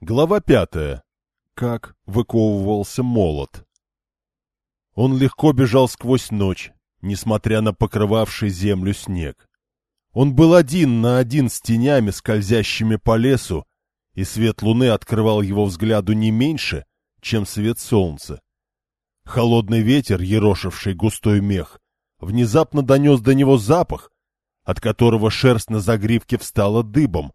Глава пятая. Как выковывался молот. Он легко бежал сквозь ночь, несмотря на покрывавший землю снег. Он был один на один с тенями, скользящими по лесу, и свет луны открывал его взгляду не меньше, чем свет солнца. Холодный ветер, ерошивший густой мех, внезапно донес до него запах, от которого шерсть на загривке встала дыбом,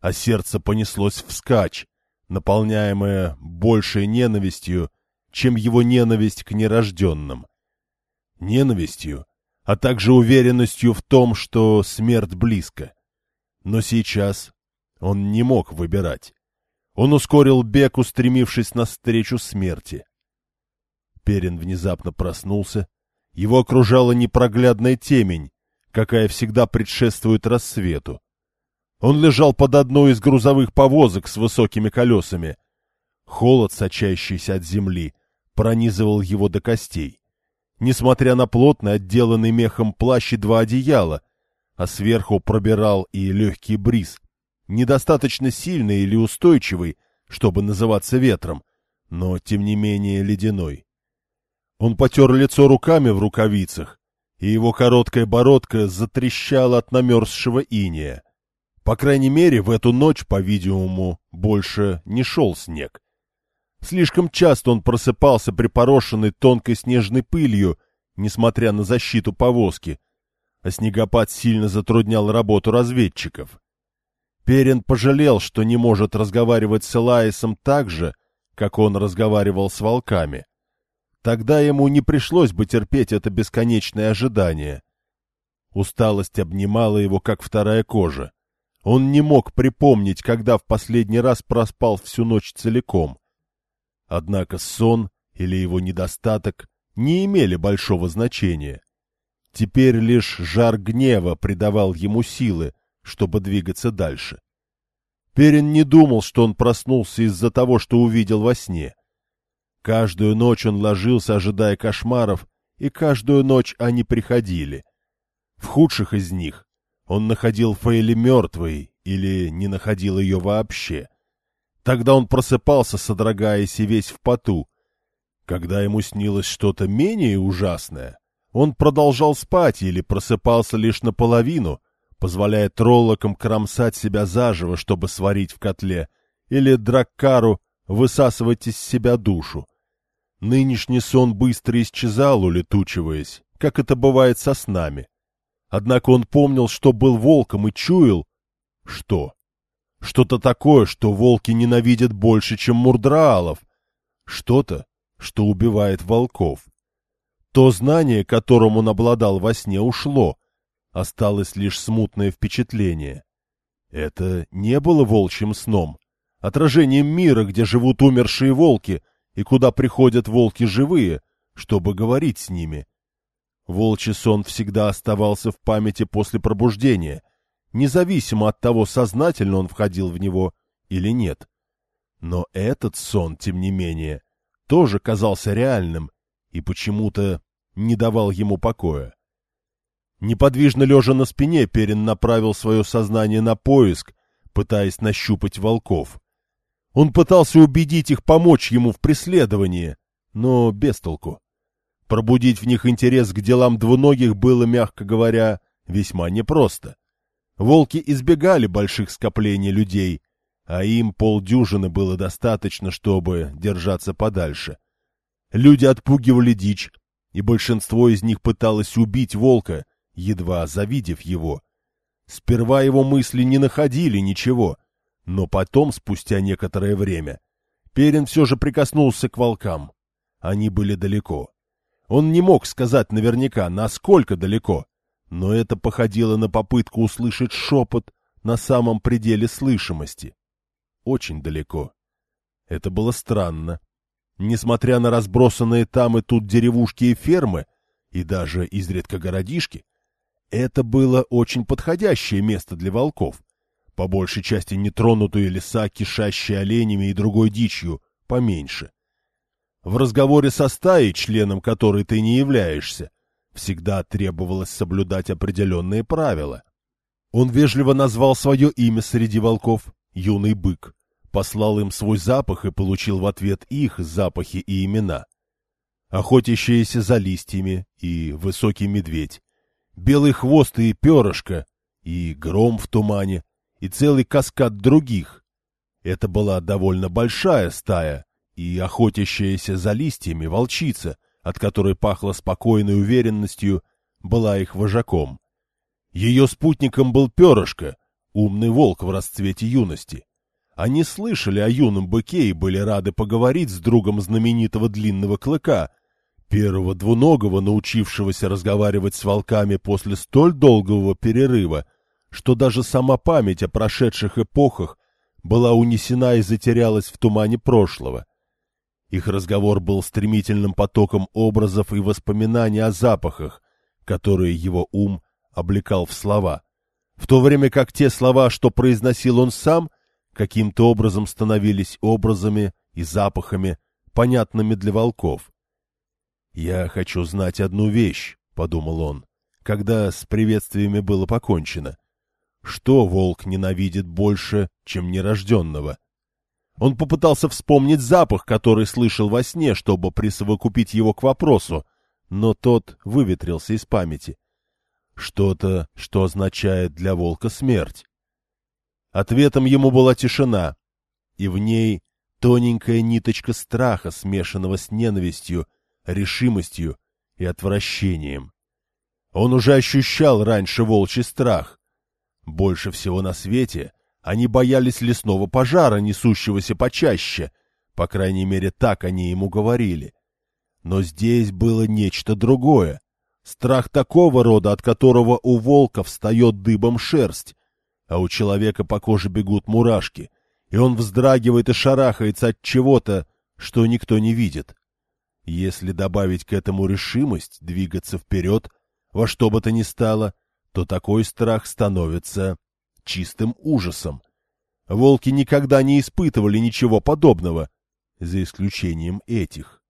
а сердце понеслось вскачь, наполняемое большей ненавистью, чем его ненависть к нерожденным. Ненавистью, а также уверенностью в том, что смерть близко. Но сейчас он не мог выбирать. Он ускорил бег, устремившись навстречу смерти. Перин внезапно проснулся. Его окружала непроглядная темень, какая всегда предшествует рассвету. Он лежал под одной из грузовых повозок с высокими колесами. Холод, сочащийся от земли, пронизывал его до костей. Несмотря на плотный, отделанный мехом плащ и два одеяла, а сверху пробирал и легкий бриз, недостаточно сильный или устойчивый, чтобы называться ветром, но, тем не менее, ледяной. Он потер лицо руками в рукавицах, и его короткая бородка затрещала от намерзшего иния. По крайней мере, в эту ночь, по-видимому, больше не шел снег. Слишком часто он просыпался припорошенный тонкой снежной пылью, несмотря на защиту повозки, а снегопад сильно затруднял работу разведчиков. Перин пожалел, что не может разговаривать с Элаисом так же, как он разговаривал с волками. Тогда ему не пришлось бы терпеть это бесконечное ожидание. Усталость обнимала его, как вторая кожа. Он не мог припомнить, когда в последний раз проспал всю ночь целиком. Однако сон или его недостаток не имели большого значения. Теперь лишь жар гнева придавал ему силы, чтобы двигаться дальше. Перин не думал, что он проснулся из-за того, что увидел во сне. Каждую ночь он ложился, ожидая кошмаров, и каждую ночь они приходили. В худших из них он находил Фейли мертвой или не находил ее вообще. Тогда он просыпался, содрогаясь и весь в поту. Когда ему снилось что-то менее ужасное, он продолжал спать или просыпался лишь наполовину, позволяя троллокам кромсать себя заживо, чтобы сварить в котле, или драккару высасывать из себя душу. Нынешний сон быстро исчезал, улетучиваясь, как это бывает со снами. Однако он помнил, что был волком и чуял... Что? Что-то такое, что волки ненавидят больше, чем мурдраалов. Что-то, что убивает волков. То знание, которым он обладал во сне, ушло. Осталось лишь смутное впечатление. Это не было волчьим сном, отражением мира, где живут умершие волки и куда приходят волки живые, чтобы говорить с ними. Волчий сон всегда оставался в памяти после пробуждения, независимо от того, сознательно он входил в него или нет. Но этот сон, тем не менее, тоже казался реальным и почему-то не давал ему покоя. Неподвижно лежа на спине, Перин направил свое сознание на поиск, пытаясь нащупать волков. Он пытался убедить их помочь ему в преследовании, но без толку. Пробудить в них интерес к делам двуногих было, мягко говоря, весьма непросто. Волки избегали больших скоплений людей, а им полдюжины было достаточно, чтобы держаться подальше. Люди отпугивали дичь, и большинство из них пыталось убить волка, едва завидев его. Сперва его мысли не находили ничего, но потом, спустя некоторое время, Перин все же прикоснулся к волкам. Они были далеко. Он не мог сказать наверняка, насколько далеко, но это походило на попытку услышать шепот на самом пределе слышимости. Очень далеко. Это было странно. Несмотря на разбросанные там и тут деревушки и фермы, и даже изредка городишки, это было очень подходящее место для волков. По большей части нетронутые леса, кишащие оленями и другой дичью, поменьше. В разговоре со стаей, членом которой ты не являешься, всегда требовалось соблюдать определенные правила. Он вежливо назвал свое имя среди волков — юный бык, послал им свой запах и получил в ответ их запахи и имена. Охотящиеся за листьями и высокий медведь, белый хвост и перышко, и гром в тумане, и целый каскад других. Это была довольно большая стая, и охотящаяся за листьями волчица, от которой пахло спокойной уверенностью, была их вожаком. Ее спутником был перышко, умный волк в расцвете юности. Они слышали о юном быке и были рады поговорить с другом знаменитого длинного клыка, первого двуногого, научившегося разговаривать с волками после столь долгого перерыва, что даже сама память о прошедших эпохах была унесена и затерялась в тумане прошлого. Их разговор был стремительным потоком образов и воспоминаний о запахах, которые его ум облекал в слова, в то время как те слова, что произносил он сам, каким-то образом становились образами и запахами, понятными для волков. «Я хочу знать одну вещь», — подумал он, когда с приветствиями было покончено. «Что волк ненавидит больше, чем нерожденного?» Он попытался вспомнить запах, который слышал во сне, чтобы присовокупить его к вопросу, но тот выветрился из памяти. Что-то, что означает для волка смерть. Ответом ему была тишина, и в ней тоненькая ниточка страха, смешанного с ненавистью, решимостью и отвращением. Он уже ощущал раньше волчий страх. Больше всего на свете они боялись лесного пожара, несущегося почаще, по крайней мере, так они ему говорили. Но здесь было нечто другое. Страх такого рода, от которого у волка встает дыбом шерсть, а у человека по коже бегут мурашки, и он вздрагивает и шарахается от чего-то, что никто не видит. Если добавить к этому решимость двигаться вперед, во что бы то ни стало, то такой страх становится чистым ужасом. Волки никогда не испытывали ничего подобного, за исключением этих.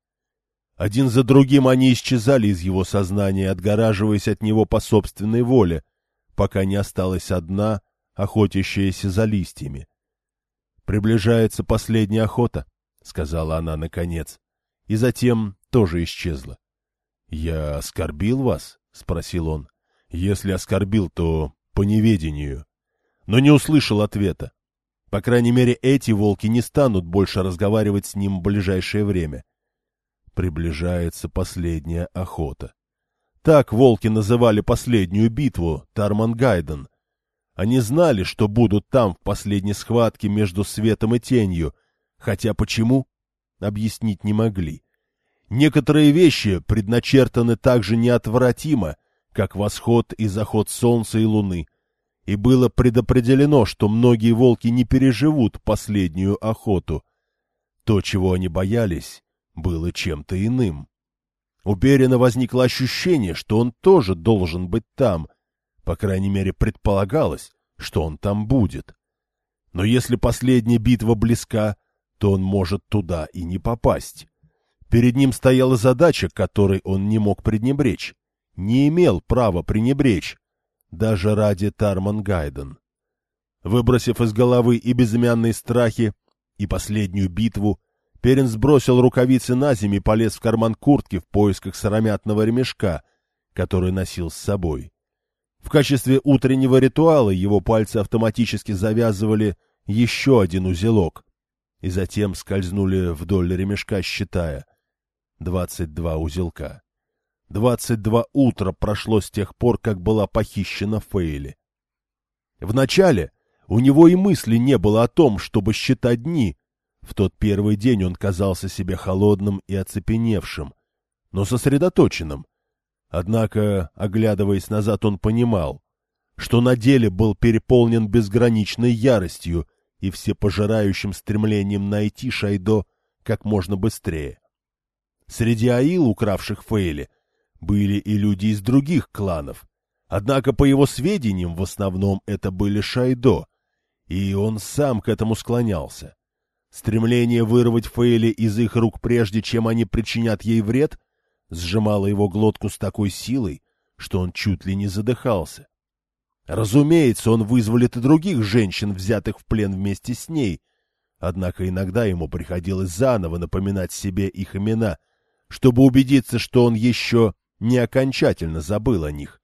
Один за другим они исчезали из его сознания, отгораживаясь от него по собственной воле, пока не осталась одна, охотящаяся за листьями. «Приближается последняя охота», — сказала она наконец, и затем тоже исчезла. «Я оскорбил вас?» — спросил он. «Если оскорбил, то по неведению» но не услышал ответа. По крайней мере, эти волки не станут больше разговаривать с ним в ближайшее время. Приближается последняя охота. Так волки называли последнюю битву Тармангайден. Они знали, что будут там в последней схватке между светом и тенью, хотя почему, объяснить не могли. Некоторые вещи предначертаны так же неотвратимо, как восход и заход солнца и луны и было предопределено, что многие волки не переживут последнюю охоту. То, чего они боялись, было чем-то иным. У Берина возникло ощущение, что он тоже должен быть там, по крайней мере предполагалось, что он там будет. Но если последняя битва близка, то он может туда и не попасть. Перед ним стояла задача, которой он не мог пренебречь, не имел права пренебречь, даже ради Тарман Гайден. Выбросив из головы и безымянные страхи, и последнюю битву, Перин сбросил рукавицы на землю и полез в карман куртки в поисках сыромятного ремешка, который носил с собой. В качестве утреннего ритуала его пальцы автоматически завязывали еще один узелок и затем скользнули вдоль ремешка, считая. Двадцать два узелка. Двадцать два утра прошло с тех пор, как была похищена Фейли. Вначале у него и мысли не было о том, чтобы считать дни. В тот первый день он казался себе холодным и оцепеневшим, но сосредоточенным. Однако, оглядываясь назад, он понимал, что на деле был переполнен безграничной яростью и всепожирающим стремлением найти Шайдо как можно быстрее. Среди аил, укравших Фейли, были и люди из других кланов. Однако, по его сведениям, в основном это были Шайдо, и он сам к этому склонялся. Стремление вырвать Фейли из их рук прежде, чем они причинят ей вред, сжимало его глотку с такой силой, что он чуть ли не задыхался. Разумеется, он вызволит и других женщин, взятых в плен вместе с ней, Однако иногда ему приходилось заново напоминать себе их имена, чтобы убедиться, что он еще не окончательно забыл о них.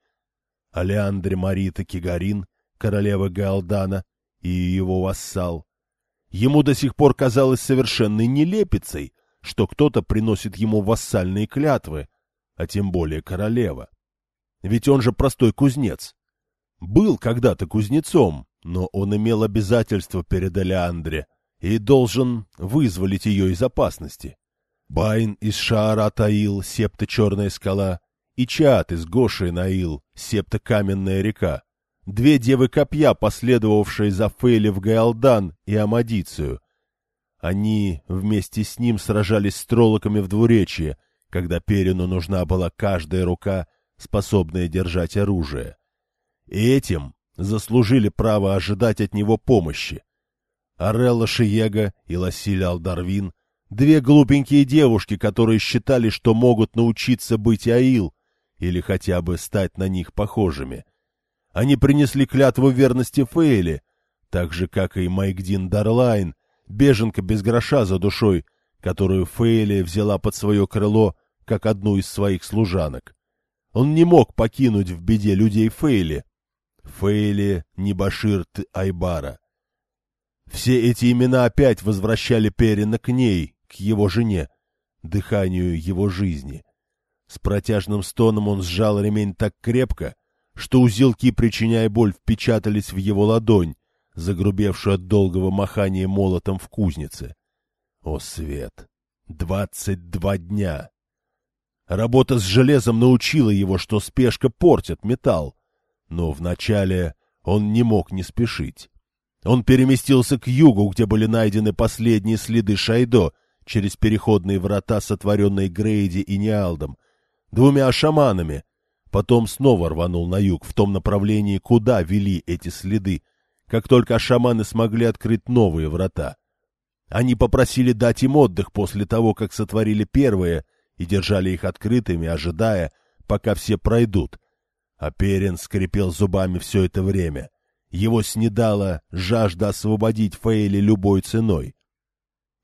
Алеандре Марита Кигарин, королева Галдана и его вассал. Ему до сих пор казалось совершенной нелепицей, что кто-то приносит ему вассальные клятвы, а тем более королева. Ведь он же простой кузнец. Был когда-то кузнецом, но он имел обязательство перед Алеандре и должен вызволить ее из опасности. Байн из Шаара Таил, септа Черная скала, и Чаат из Гоши Наил, септа Каменная река. Две девы копья, последовавшие за Фейли в Гаалдан и Амадицию. Они вместе с ним сражались с троллоками в двуречье, когда Перину нужна была каждая рука, способная держать оружие. И этим заслужили право ожидать от него помощи. Арелла Шиега и Ласиль Алдарвин — две глупенькие девушки, которые считали, что могут научиться быть Аил, или хотя бы стать на них похожими. Они принесли клятву верности Фейли, так же, как и Майкдин Дарлайн, беженка без гроша за душой, которую Фейли взяла под свое крыло, как одну из своих служанок. Он не мог покинуть в беде людей Фейли. Фейли Небаширт Айбара. Все эти имена опять возвращали Перина к ней, к его жене, дыханию его жизни. С протяжным стоном он сжал ремень так крепко, что узелки, причиняя боль, впечатались в его ладонь, загрубевшую от долгого махания молотом в кузнице. О, свет! Двадцать два дня! Работа с железом научила его, что спешка портит металл. Но вначале он не мог не спешить. Он переместился к югу, где были найдены последние следы Шайдо через переходные врата, сотворенные Грейди и Ниалдом, двумя шаманами. Потом снова рванул на юг, в том направлении, куда вели эти следы, как только шаманы смогли открыть новые врата. Они попросили дать им отдых после того, как сотворили первые — и держали их открытыми, ожидая, пока все пройдут. А Перин скрипел зубами все это время. Его снедала жажда освободить Фейли любой ценой.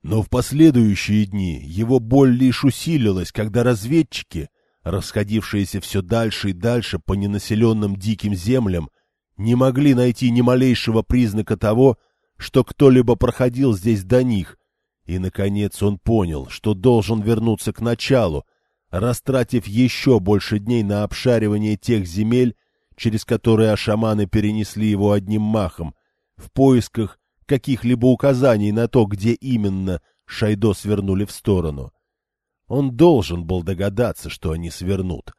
Но в последующие дни его боль лишь усилилась, когда разведчики, расходившиеся все дальше и дальше по ненаселенным диким землям, не могли найти ни малейшего признака того, что кто-либо проходил здесь до них, и, наконец, он понял, что должен вернуться к началу, растратив еще больше дней на обшаривание тех земель, через которые ашаманы перенесли его одним махом, в поисках каких-либо указаний на то, где именно Шайдо свернули в сторону. Он должен был догадаться, что они свернут.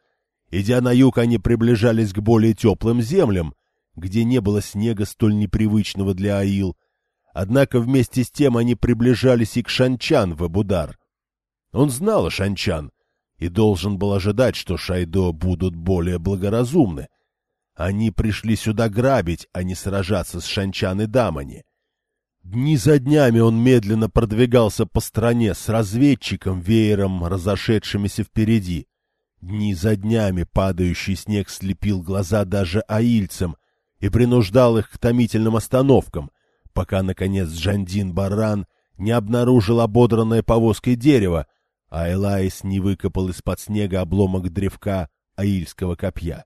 Идя на юг, они приближались к более теплым землям, где не было снега столь непривычного для Аил, Однако вместе с тем они приближались и к Шанчан в Абудар. Он знал о Шанчан и должен был ожидать, что Шайдо будут более благоразумны. Они пришли сюда грабить, а не сражаться с Шанчан и Дамани. Дни за днями он медленно продвигался по стране с разведчиком, веером, разошедшимися впереди. Дни за днями падающий снег слепил глаза даже аильцам и принуждал их к томительным остановкам, пока, наконец, Джандин Баран не обнаружил ободранное повозкой дерево, а Элайс не выкопал из-под снега обломок древка аильского копья.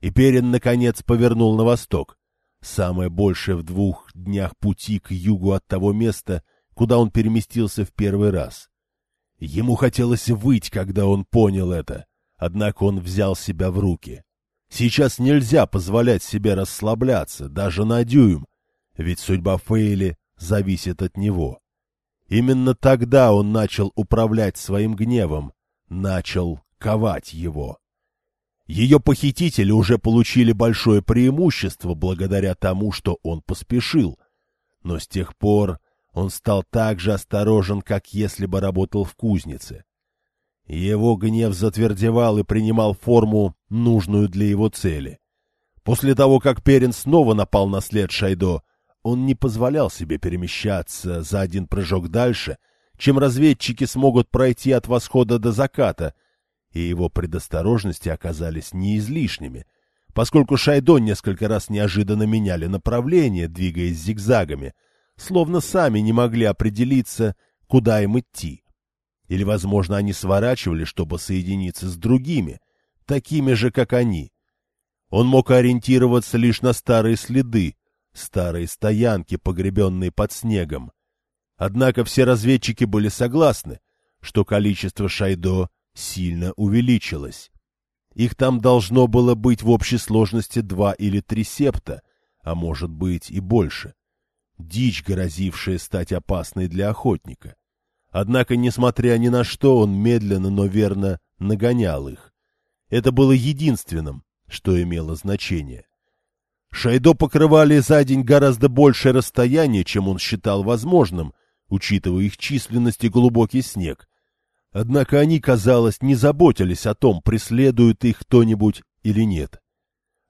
И Перин, наконец, повернул на восток, самое большее в двух днях пути к югу от того места, куда он переместился в первый раз. Ему хотелось выть, когда он понял это, однако он взял себя в руки. Сейчас нельзя позволять себе расслабляться, даже на дюйм, ведь судьба Фейли зависит от него. Именно тогда он начал управлять своим гневом, начал ковать его. Ее похитители уже получили большое преимущество благодаря тому, что он поспешил, но с тех пор он стал так же осторожен, как если бы работал в кузнице. Его гнев затвердевал и принимал форму, нужную для его цели. После того, как Перин снова напал на след Шайдо, он не позволял себе перемещаться за один прыжок дальше, чем разведчики смогут пройти от восхода до заката, и его предосторожности оказались не излишними, поскольку Шайдо несколько раз неожиданно меняли направление, двигаясь зигзагами, словно сами не могли определиться, куда им идти. Или, возможно, они сворачивали, чтобы соединиться с другими, такими же, как они. Он мог ориентироваться лишь на старые следы, старые стоянки, погребенные под снегом. Однако все разведчики были согласны, что количество Шайдо сильно увеличилось. Их там должно было быть в общей сложности два или три септа, а может быть и больше. Дичь, грозившая стать опасной для охотника. Однако, несмотря ни на что, он медленно, но верно нагонял их. Это было единственным, что имело значение. Шайдо покрывали за день гораздо большее расстояние, чем он считал возможным, учитывая их численность и глубокий снег. Однако они, казалось, не заботились о том, преследует их кто-нибудь или нет.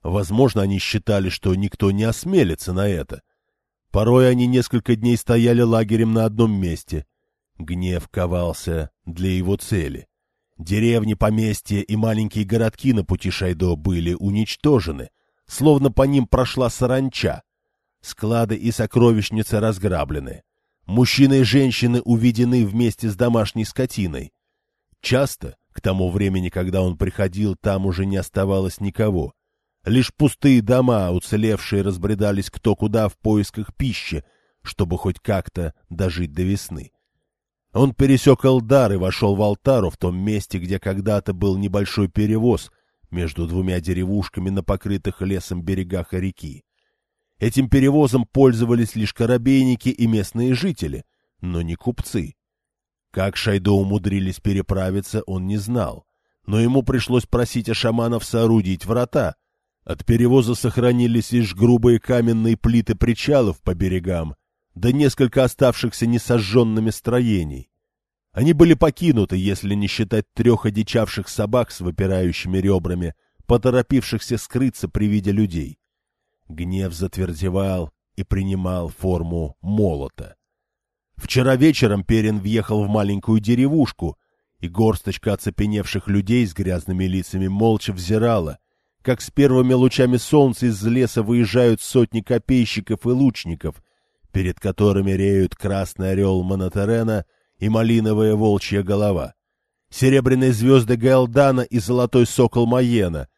Возможно, они считали, что никто не осмелится на это. Порой они несколько дней стояли лагерем на одном месте. Гнев ковался для его цели. Деревни, поместья и маленькие городки на пути Шайдо были уничтожены, словно по ним прошла саранча. Склады и сокровищницы разграблены. Мужчины и женщины увидены вместе с домашней скотиной. Часто, к тому времени, когда он приходил, там уже не оставалось никого. Лишь пустые дома, уцелевшие, разбредались кто куда в поисках пищи, чтобы хоть как-то дожить до весны. Он пересек Элдар и вошел в Алтару в том месте, где когда-то был небольшой перевоз между двумя деревушками на покрытых лесом берегах реки. Этим перевозом пользовались лишь корабейники и местные жители, но не купцы. Как Шайдо умудрились переправиться, он не знал, но ему пришлось просить шаманов соорудить врата. От перевоза сохранились лишь грубые каменные плиты причалов по берегам, да несколько оставшихся несожженными строений. Они были покинуты, если не считать трех одичавших собак с выпирающими ребрами, поторопившихся скрыться при виде людей. Гнев затвердевал и принимал форму молота. Вчера вечером Перин въехал в маленькую деревушку, и горсточка оцепеневших людей с грязными лицами молча взирала, как с первыми лучами солнца из леса выезжают сотни копейщиков и лучников, перед которыми реют красный орел Монотерена и малиновая волчья голова, серебряные звезды Гаэлдана и золотой сокол Маена,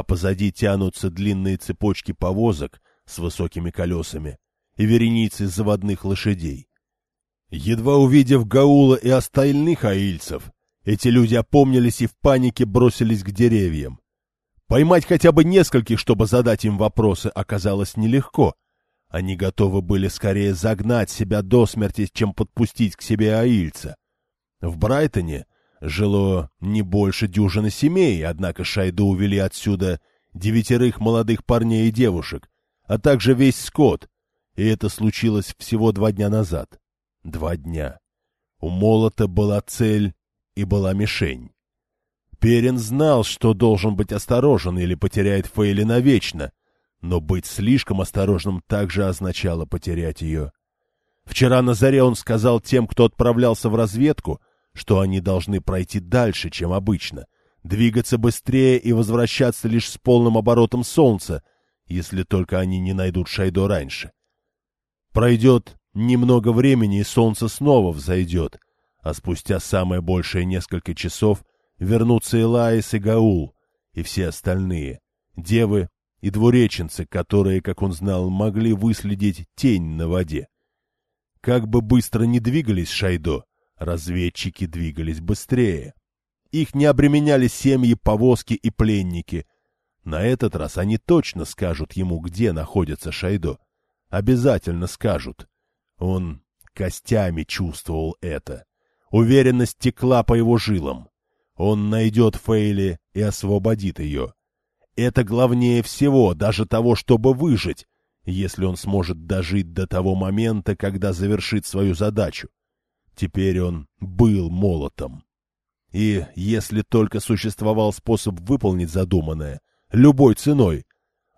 а позади тянутся длинные цепочки повозок с высокими колесами и вереницы заводных лошадей. Едва увидев Гаула и остальных аильцев, эти люди опомнились и в панике бросились к деревьям. Поймать хотя бы нескольких, чтобы задать им вопросы, оказалось нелегко — они готовы были скорее загнать себя до смерти, чем подпустить к себе аильца. В Брайтоне жило не больше дюжины семей, однако Шайду увели отсюда девятерых молодых парней и девушек, а также весь скот, и это случилось всего два дня назад. Два дня. У молота была цель и была мишень. Перин знал, что должен быть осторожен или потеряет Фейли навечно, но быть слишком осторожным также означало потерять ее. Вчера на заре он сказал тем, кто отправлялся в разведку, что они должны пройти дальше, чем обычно, двигаться быстрее и возвращаться лишь с полным оборотом солнца, если только они не найдут Шайдо раньше. Пройдет немного времени, и солнце снова взойдет, а спустя самое большее несколько часов вернутся Элаис и Гаул, и все остальные, девы и двуреченцы, которые, как он знал, могли выследить тень на воде. Как бы быстро ни двигались Шайдо, разведчики двигались быстрее. Их не обременяли семьи, повозки и пленники. На этот раз они точно скажут ему, где находится Шайдо. Обязательно скажут. Он костями чувствовал это. Уверенность текла по его жилам. Он найдет Фейли и освободит ее. Это главнее всего, даже того, чтобы выжить, если он сможет дожить до того момента, когда завершит свою задачу. Теперь он был молотом. И если только существовал способ выполнить задуманное, любой ценой,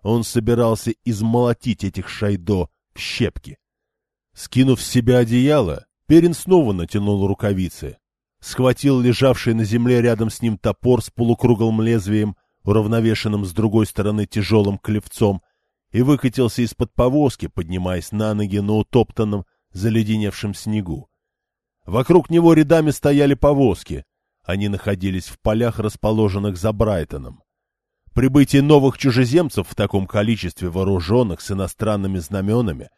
он собирался измолотить этих шайдо в щепки. Скинув с себя одеяло, Перин снова натянул рукавицы, схватил лежавший на земле рядом с ним топор с полукруглым лезвием уравновешенным с другой стороны тяжелым клевцом, и выкатился из-под повозки, поднимаясь на ноги на утоптанном, заледеневшем снегу. Вокруг него рядами стояли повозки. Они находились в полях, расположенных за Брайтоном. Прибытие новых чужеземцев в таком количестве вооруженных с иностранными знаменами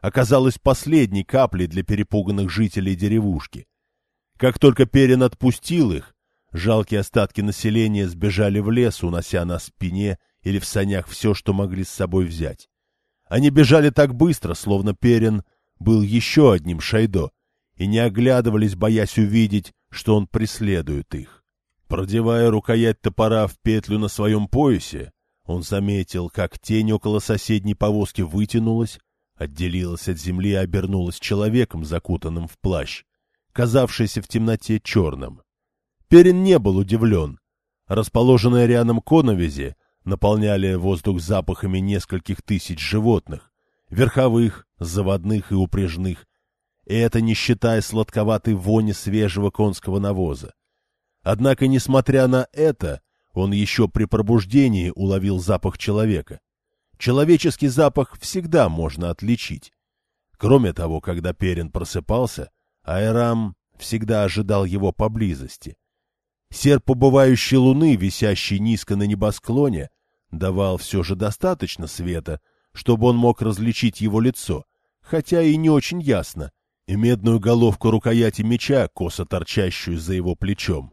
оказалось последней каплей для перепуганных жителей деревушки. Как только Перин отпустил их, жалкие остатки населения сбежали в лес, унося на спине или в санях все, что могли с собой взять. Они бежали так быстро, словно Перин был еще одним Шайдо, и не оглядывались, боясь увидеть, что он преследует их. Продевая рукоять топора в петлю на своем поясе, он заметил, как тень около соседней повозки вытянулась, отделилась от земли и обернулась человеком, закутанным в плащ, казавшийся в темноте черным. Перин не был удивлен. Расположенные рядом коновизи наполняли воздух запахами нескольких тысяч животных, верховых, заводных и упряжных, и это не считая сладковатой вони свежего конского навоза. Однако, несмотря на это, он еще при пробуждении уловил запах человека. Человеческий запах всегда можно отличить. Кроме того, когда Перин просыпался, Айрам всегда ожидал его поблизости. Серп убывающей луны, висящий низко на небосклоне, давал все же достаточно света, чтобы он мог различить его лицо, хотя и не очень ясно, и медную головку рукояти меча, косо торчащую за его плечом.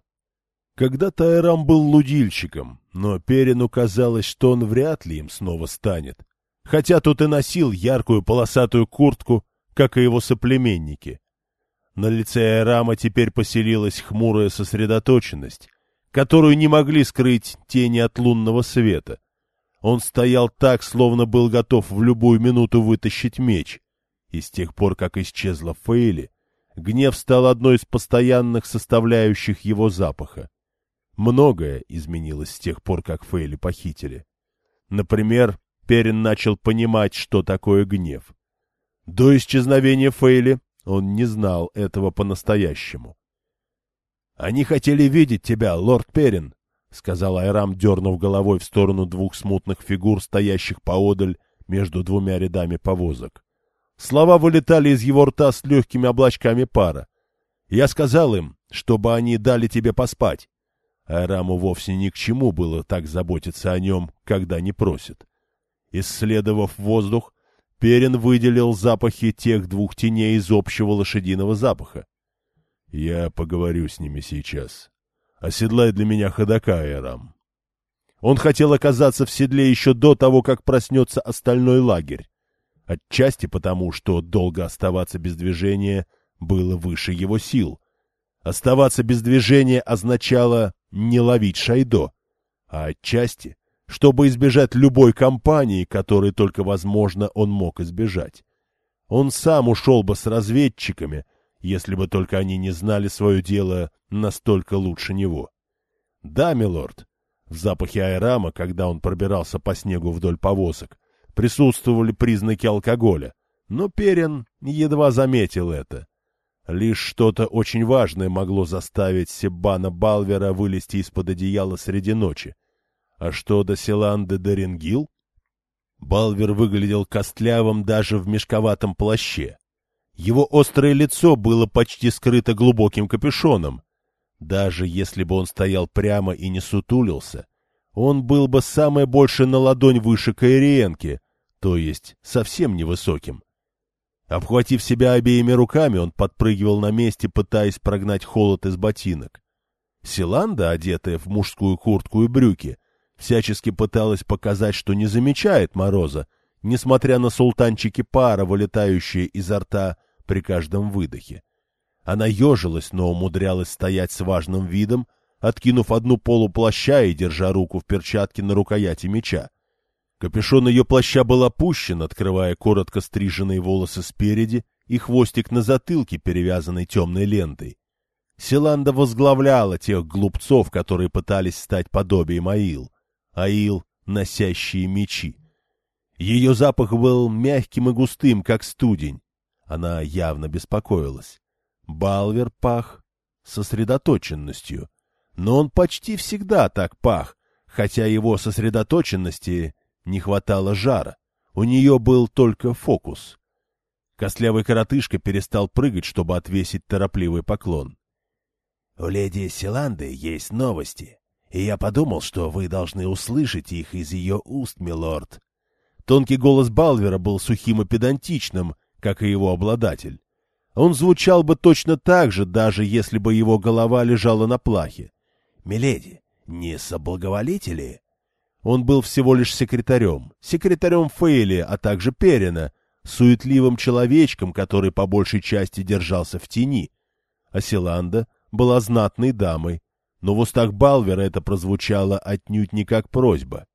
Когда-то Айрам был лудильщиком, но Перину казалось, что он вряд ли им снова станет, хотя тут и носил яркую полосатую куртку, как и его соплеменники. На лице Айрама теперь поселилась хмурая сосредоточенность, которую не могли скрыть тени от лунного света. Он стоял так, словно был готов в любую минуту вытащить меч. И с тех пор, как исчезла Фейли, гнев стал одной из постоянных составляющих его запаха. Многое изменилось с тех пор, как Фейли похитили. Например, Перин начал понимать, что такое гнев. До исчезновения Фейли он не знал этого по-настоящему. — Они хотели видеть тебя, лорд Перин, — сказал Айрам, дернув головой в сторону двух смутных фигур, стоящих поодаль между двумя рядами повозок. Слова вылетали из его рта с легкими облачками пара. Я сказал им, чтобы они дали тебе поспать. Айраму вовсе ни к чему было так заботиться о нем, когда не просит. Исследовав воздух, Перин выделил запахи тех двух теней из общего лошадиного запаха. Я поговорю с ними сейчас. Оседлай для меня ходока, Айрам. Он хотел оказаться в седле еще до того, как проснется остальной лагерь. Отчасти потому, что долго оставаться без движения было выше его сил. Оставаться без движения означало не ловить Шайдо, а отчасти, чтобы избежать любой компании, которой только возможно он мог избежать. Он сам ушел бы с разведчиками, если бы только они не знали свое дело настолько лучше него. Да, милорд, в запахе Айрама, когда он пробирался по снегу вдоль повозок, присутствовали признаки алкоголя, но Перин едва заметил это. Лишь что-то очень важное могло заставить Себана Балвера вылезти из-под одеяла среди ночи. А что до Селанды Деренгил? Балвер выглядел костлявым даже в мешковатом плаще. Его острое лицо было почти скрыто глубоким капюшоном. Даже если бы он стоял прямо и не сутулился, он был бы самое больше на ладонь выше Каириенки, то есть совсем невысоким. Обхватив себя обеими руками, он подпрыгивал на месте, пытаясь прогнать холод из ботинок. Силанда, одетая в мужскую куртку и брюки, всячески пыталась показать, что не замечает мороза, несмотря на султанчики пара, вылетающие изо рта при каждом выдохе. Она ежилась, но умудрялась стоять с важным видом, откинув одну полу плаща и держа руку в перчатке на рукояти меча. Капюшон ее плаща был опущен, открывая коротко стриженные волосы спереди и хвостик на затылке, перевязанный темной лентой. Селанда возглавляла тех глупцов, которые пытались стать подобием Аил. Аил, носящие мечи. Ее запах был мягким и густым, как студень. Она явно беспокоилась. Балвер пах сосредоточенностью. Но он почти всегда так пах, хотя его сосредоточенности не хватало жара. У нее был только фокус. Костлявый коротышка перестал прыгать, чтобы отвесить торопливый поклон. — У леди Силанды есть новости, и я подумал, что вы должны услышать их из ее уст, милорд. Тонкий голос Балвера был сухим и педантичным, как и его обладатель. Он звучал бы точно так же, даже если бы его голова лежала на плахе. — Миледи, не соблаговолите ли? Он был всего лишь секретарем, секретарем Фейли, а также Перина, суетливым человечком, который по большей части держался в тени. А Силанда была знатной дамой, но в устах Балвера это прозвучало отнюдь не как просьба.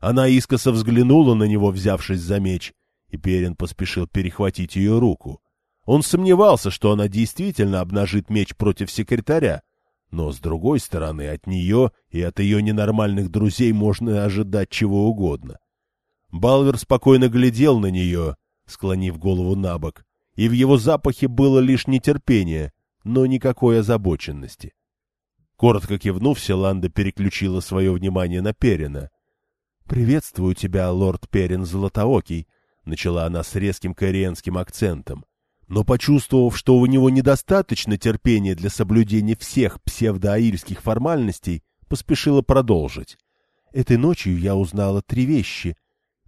Она искоса взглянула на него, взявшись за меч, и Перин поспешил перехватить ее руку. Он сомневался, что она действительно обнажит меч против секретаря, но, с другой стороны, от нее и от ее ненормальных друзей можно ожидать чего угодно. Балвер спокойно глядел на нее, склонив голову на бок, и в его запахе было лишь нетерпение, но никакой озабоченности. Коротко кивнув, Селанда переключила свое внимание на Перина. — Приветствую тебя, лорд Перин Златоокий, — начала она с резким кориенским акцентом но, почувствовав, что у него недостаточно терпения для соблюдения всех псевдоаильских формальностей, поспешила продолжить. Этой ночью я узнала три вещи.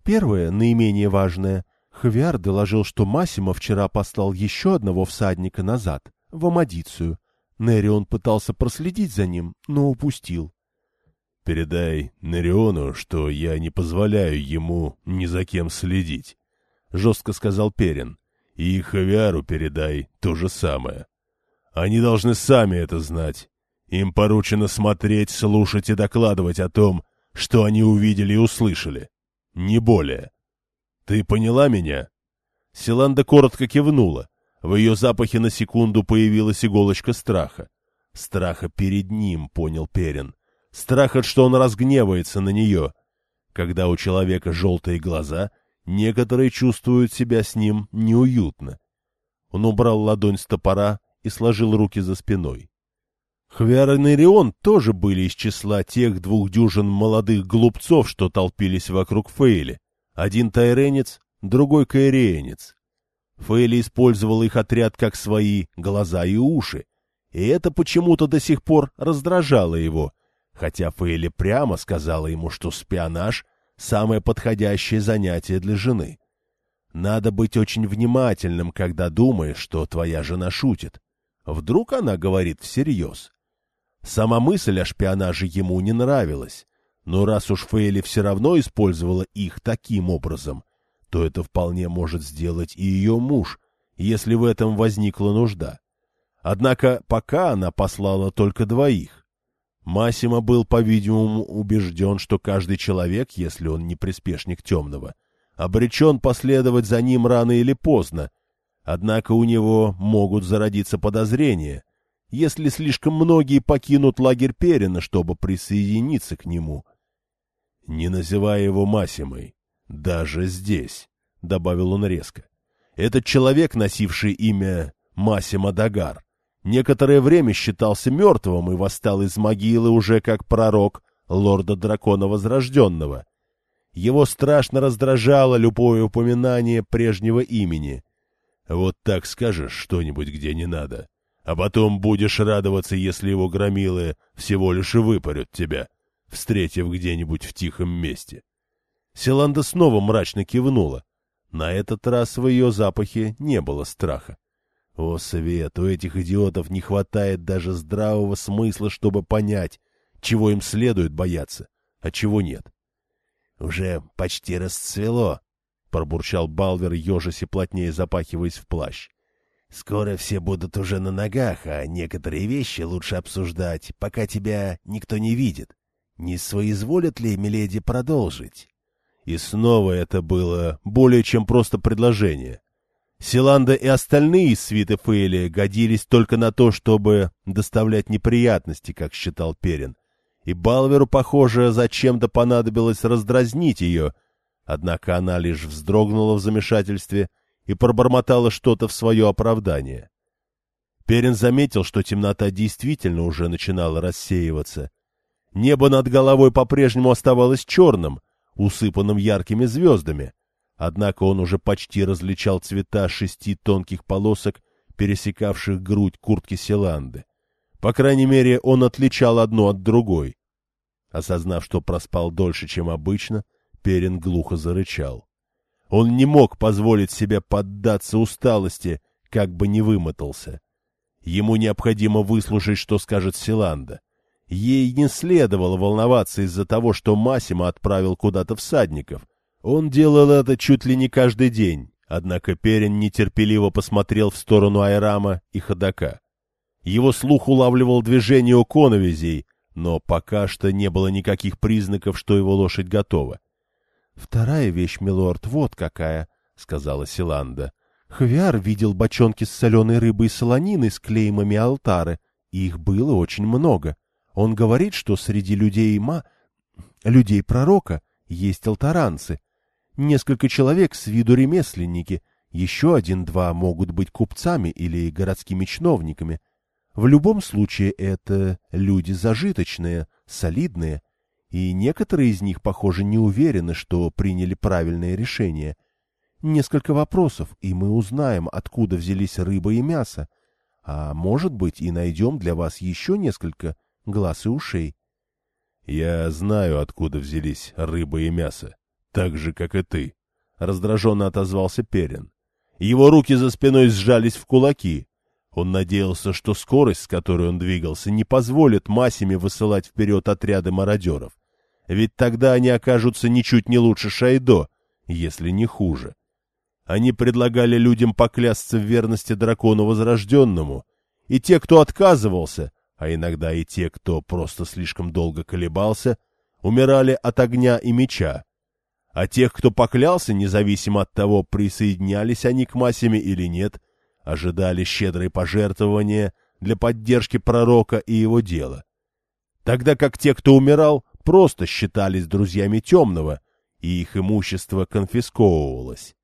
Первое, наименее важное. Хавиар доложил, что Массимо вчера послал еще одного всадника назад, в Амадицию. Нерион пытался проследить за ним, но упустил. — Передай Нериону, что я не позволяю ему ни за кем следить, — жестко сказал Перин. И Хавиару передай то же самое. Они должны сами это знать. Им поручено смотреть, слушать и докладывать о том, что они увидели и услышали. Не более. Ты поняла меня? Силанда коротко кивнула. В ее запахе на секунду появилась иголочка страха. Страха перед ним, понял Перин. Страх, от что он разгневается на нее. Когда у человека желтые глаза — Некоторые чувствуют себя с ним неуютно. Он убрал ладонь с топора и сложил руки за спиной. Хвяр и Нерион тоже были из числа тех двух дюжин молодых глупцов, что толпились вокруг Фейли. Один тайренец, другой каэриенец. Фейли использовал их отряд как свои глаза и уши, и это почему-то до сих пор раздражало его, хотя Фейли прямо сказала ему, что спионаж самое подходящее занятие для жены. Надо быть очень внимательным, когда думаешь, что твоя жена шутит. Вдруг она говорит всерьез. Сама мысль о шпионаже ему не нравилась, но раз уж Фейли все равно использовала их таким образом, то это вполне может сделать и ее муж, если в этом возникла нужда. Однако пока она послала только двоих. Массимо был, по-видимому, убежден, что каждый человек, если он не приспешник темного, обречен последовать за ним рано или поздно, однако у него могут зародиться подозрения, если слишком многие покинут лагерь Перина, чтобы присоединиться к нему. — Не называя его Массимой, даже здесь, — добавил он резко. Этот человек, носивший имя Массимо Дагар, Некоторое время считался мертвым и восстал из могилы уже как пророк лорда-дракона Возрожденного. Его страшно раздражало любое упоминание прежнего имени. Вот так скажешь что-нибудь, где не надо, а потом будешь радоваться, если его громилы всего лишь и выпарют тебя, встретив где-нибудь в тихом месте. Селанда снова мрачно кивнула. На этот раз в ее запахе не было страха. О, Свет, у этих идиотов не хватает даже здравого смысла, чтобы понять, чего им следует бояться, а чего нет. — Уже почти расцвело, — пробурчал Балвер, ежась плотнее запахиваясь в плащ. — Скоро все будут уже на ногах, а некоторые вещи лучше обсуждать, пока тебя никто не видит. Не своизволят ли Миледи продолжить? И снова это было более чем просто предложение. Силанда и остальные свиты Фейли годились только на то, чтобы доставлять неприятности, как считал Перин. И Балверу, похоже, зачем-то понадобилось раздразнить ее, однако она лишь вздрогнула в замешательстве и пробормотала что-то в свое оправдание. Перин заметил, что темнота действительно уже начинала рассеиваться. Небо над головой по-прежнему оставалось черным, усыпанным яркими звездами — однако он уже почти различал цвета шести тонких полосок, пересекавших грудь куртки Селанды. По крайней мере, он отличал одну от другой. Осознав, что проспал дольше, чем обычно, Перин глухо зарычал. Он не мог позволить себе поддаться усталости, как бы не вымотался. Ему необходимо выслушать, что скажет Силанда. Ей не следовало волноваться из-за того, что Масима отправил куда-то всадников. Он делал это чуть ли не каждый день, однако Перин нетерпеливо посмотрел в сторону Айрама и Ходока. Его слух улавливал движение у коновизей, но пока что не было никаких признаков, что его лошадь готова. — Вторая вещь, милорд, вот какая, — сказала Силанда. Хвяр видел бочонки с соленой рыбой и солониной с клеймами алтары, и их было очень много. Он говорит, что среди людей ма... людей пророка есть алтаранцы. Несколько человек с виду ремесленники, еще один-два могут быть купцами или городскими чиновниками. В любом случае это люди зажиточные, солидные, и некоторые из них, похоже, не уверены, что приняли правильное решение — Несколько вопросов, и мы узнаем, откуда взялись рыба и мясо. А может быть, и найдем для вас еще несколько глаз и ушей. — Я знаю, откуда взялись рыба и мясо, так же, как и ты, — раздраженно отозвался Перин. Его руки за спиной сжались в кулаки. Он надеялся, что скорость, с которой он двигался, не позволит Масиме высылать вперед отряды мародеров. Ведь тогда они окажутся ничуть не лучше Шайдо, если не хуже. — они предлагали людям поклясться в верности дракону Возрожденному, и те, кто отказывался, а иногда и те, кто просто слишком долго колебался, умирали от огня и меча. А тех, кто поклялся, независимо от того, присоединялись они к Масиме или нет, ожидали щедрые пожертвования для поддержки пророка и его дела. Тогда как те, кто умирал, просто считались друзьями темного, и их имущество конфисковывалось.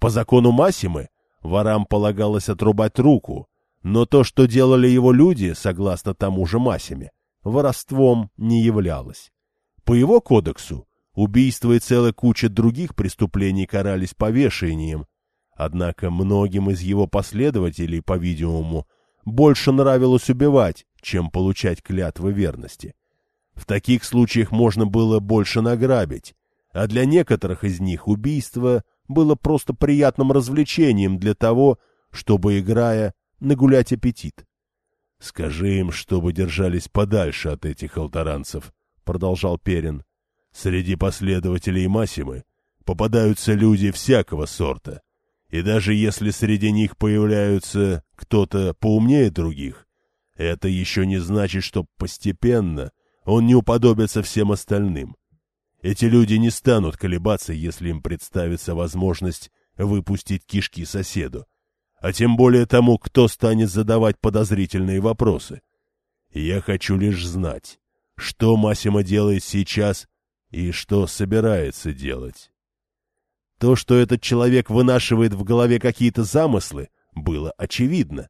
По закону Масимы ворам полагалось отрубать руку, но то, что делали его люди, согласно тому же Масиме, воровством не являлось. По его кодексу убийство и целая куча других преступлений карались повешением, однако многим из его последователей, по-видимому, больше нравилось убивать, чем получать клятвы верности. В таких случаях можно было больше награбить, а для некоторых из них убийство было просто приятным развлечением для того, чтобы, играя, нагулять аппетит. — Скажи им, чтобы держались подальше от этих алтаранцев, — продолжал Перин. — Среди последователей Масимы попадаются люди всякого сорта, и даже если среди них появляются кто-то поумнее других, это еще не значит, что постепенно он не уподобится всем остальным. Эти люди не станут колебаться, если им представится возможность выпустить кишки соседу, а тем более тому, кто станет задавать подозрительные вопросы. Я хочу лишь знать, что Масима делает сейчас и что собирается делать. То, что этот человек вынашивает в голове какие-то замыслы, было очевидно.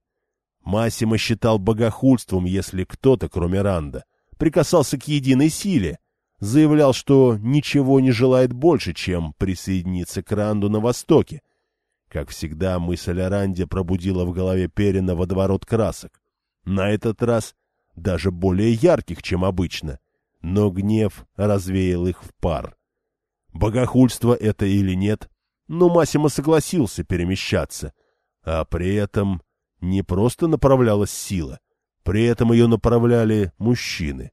Масима считал богохульством, если кто-то, кроме Ранда, прикасался к единой силе, заявлял, что ничего не желает больше, чем присоединиться к Ранду на Востоке. Как всегда, мысль о Ранде пробудила в голове Перина водоворот красок. На этот раз даже более ярких, чем обычно, но гнев развеял их в пар. Богохульство это или нет, но Масима согласился перемещаться, а при этом не просто направлялась сила, при этом ее направляли мужчины.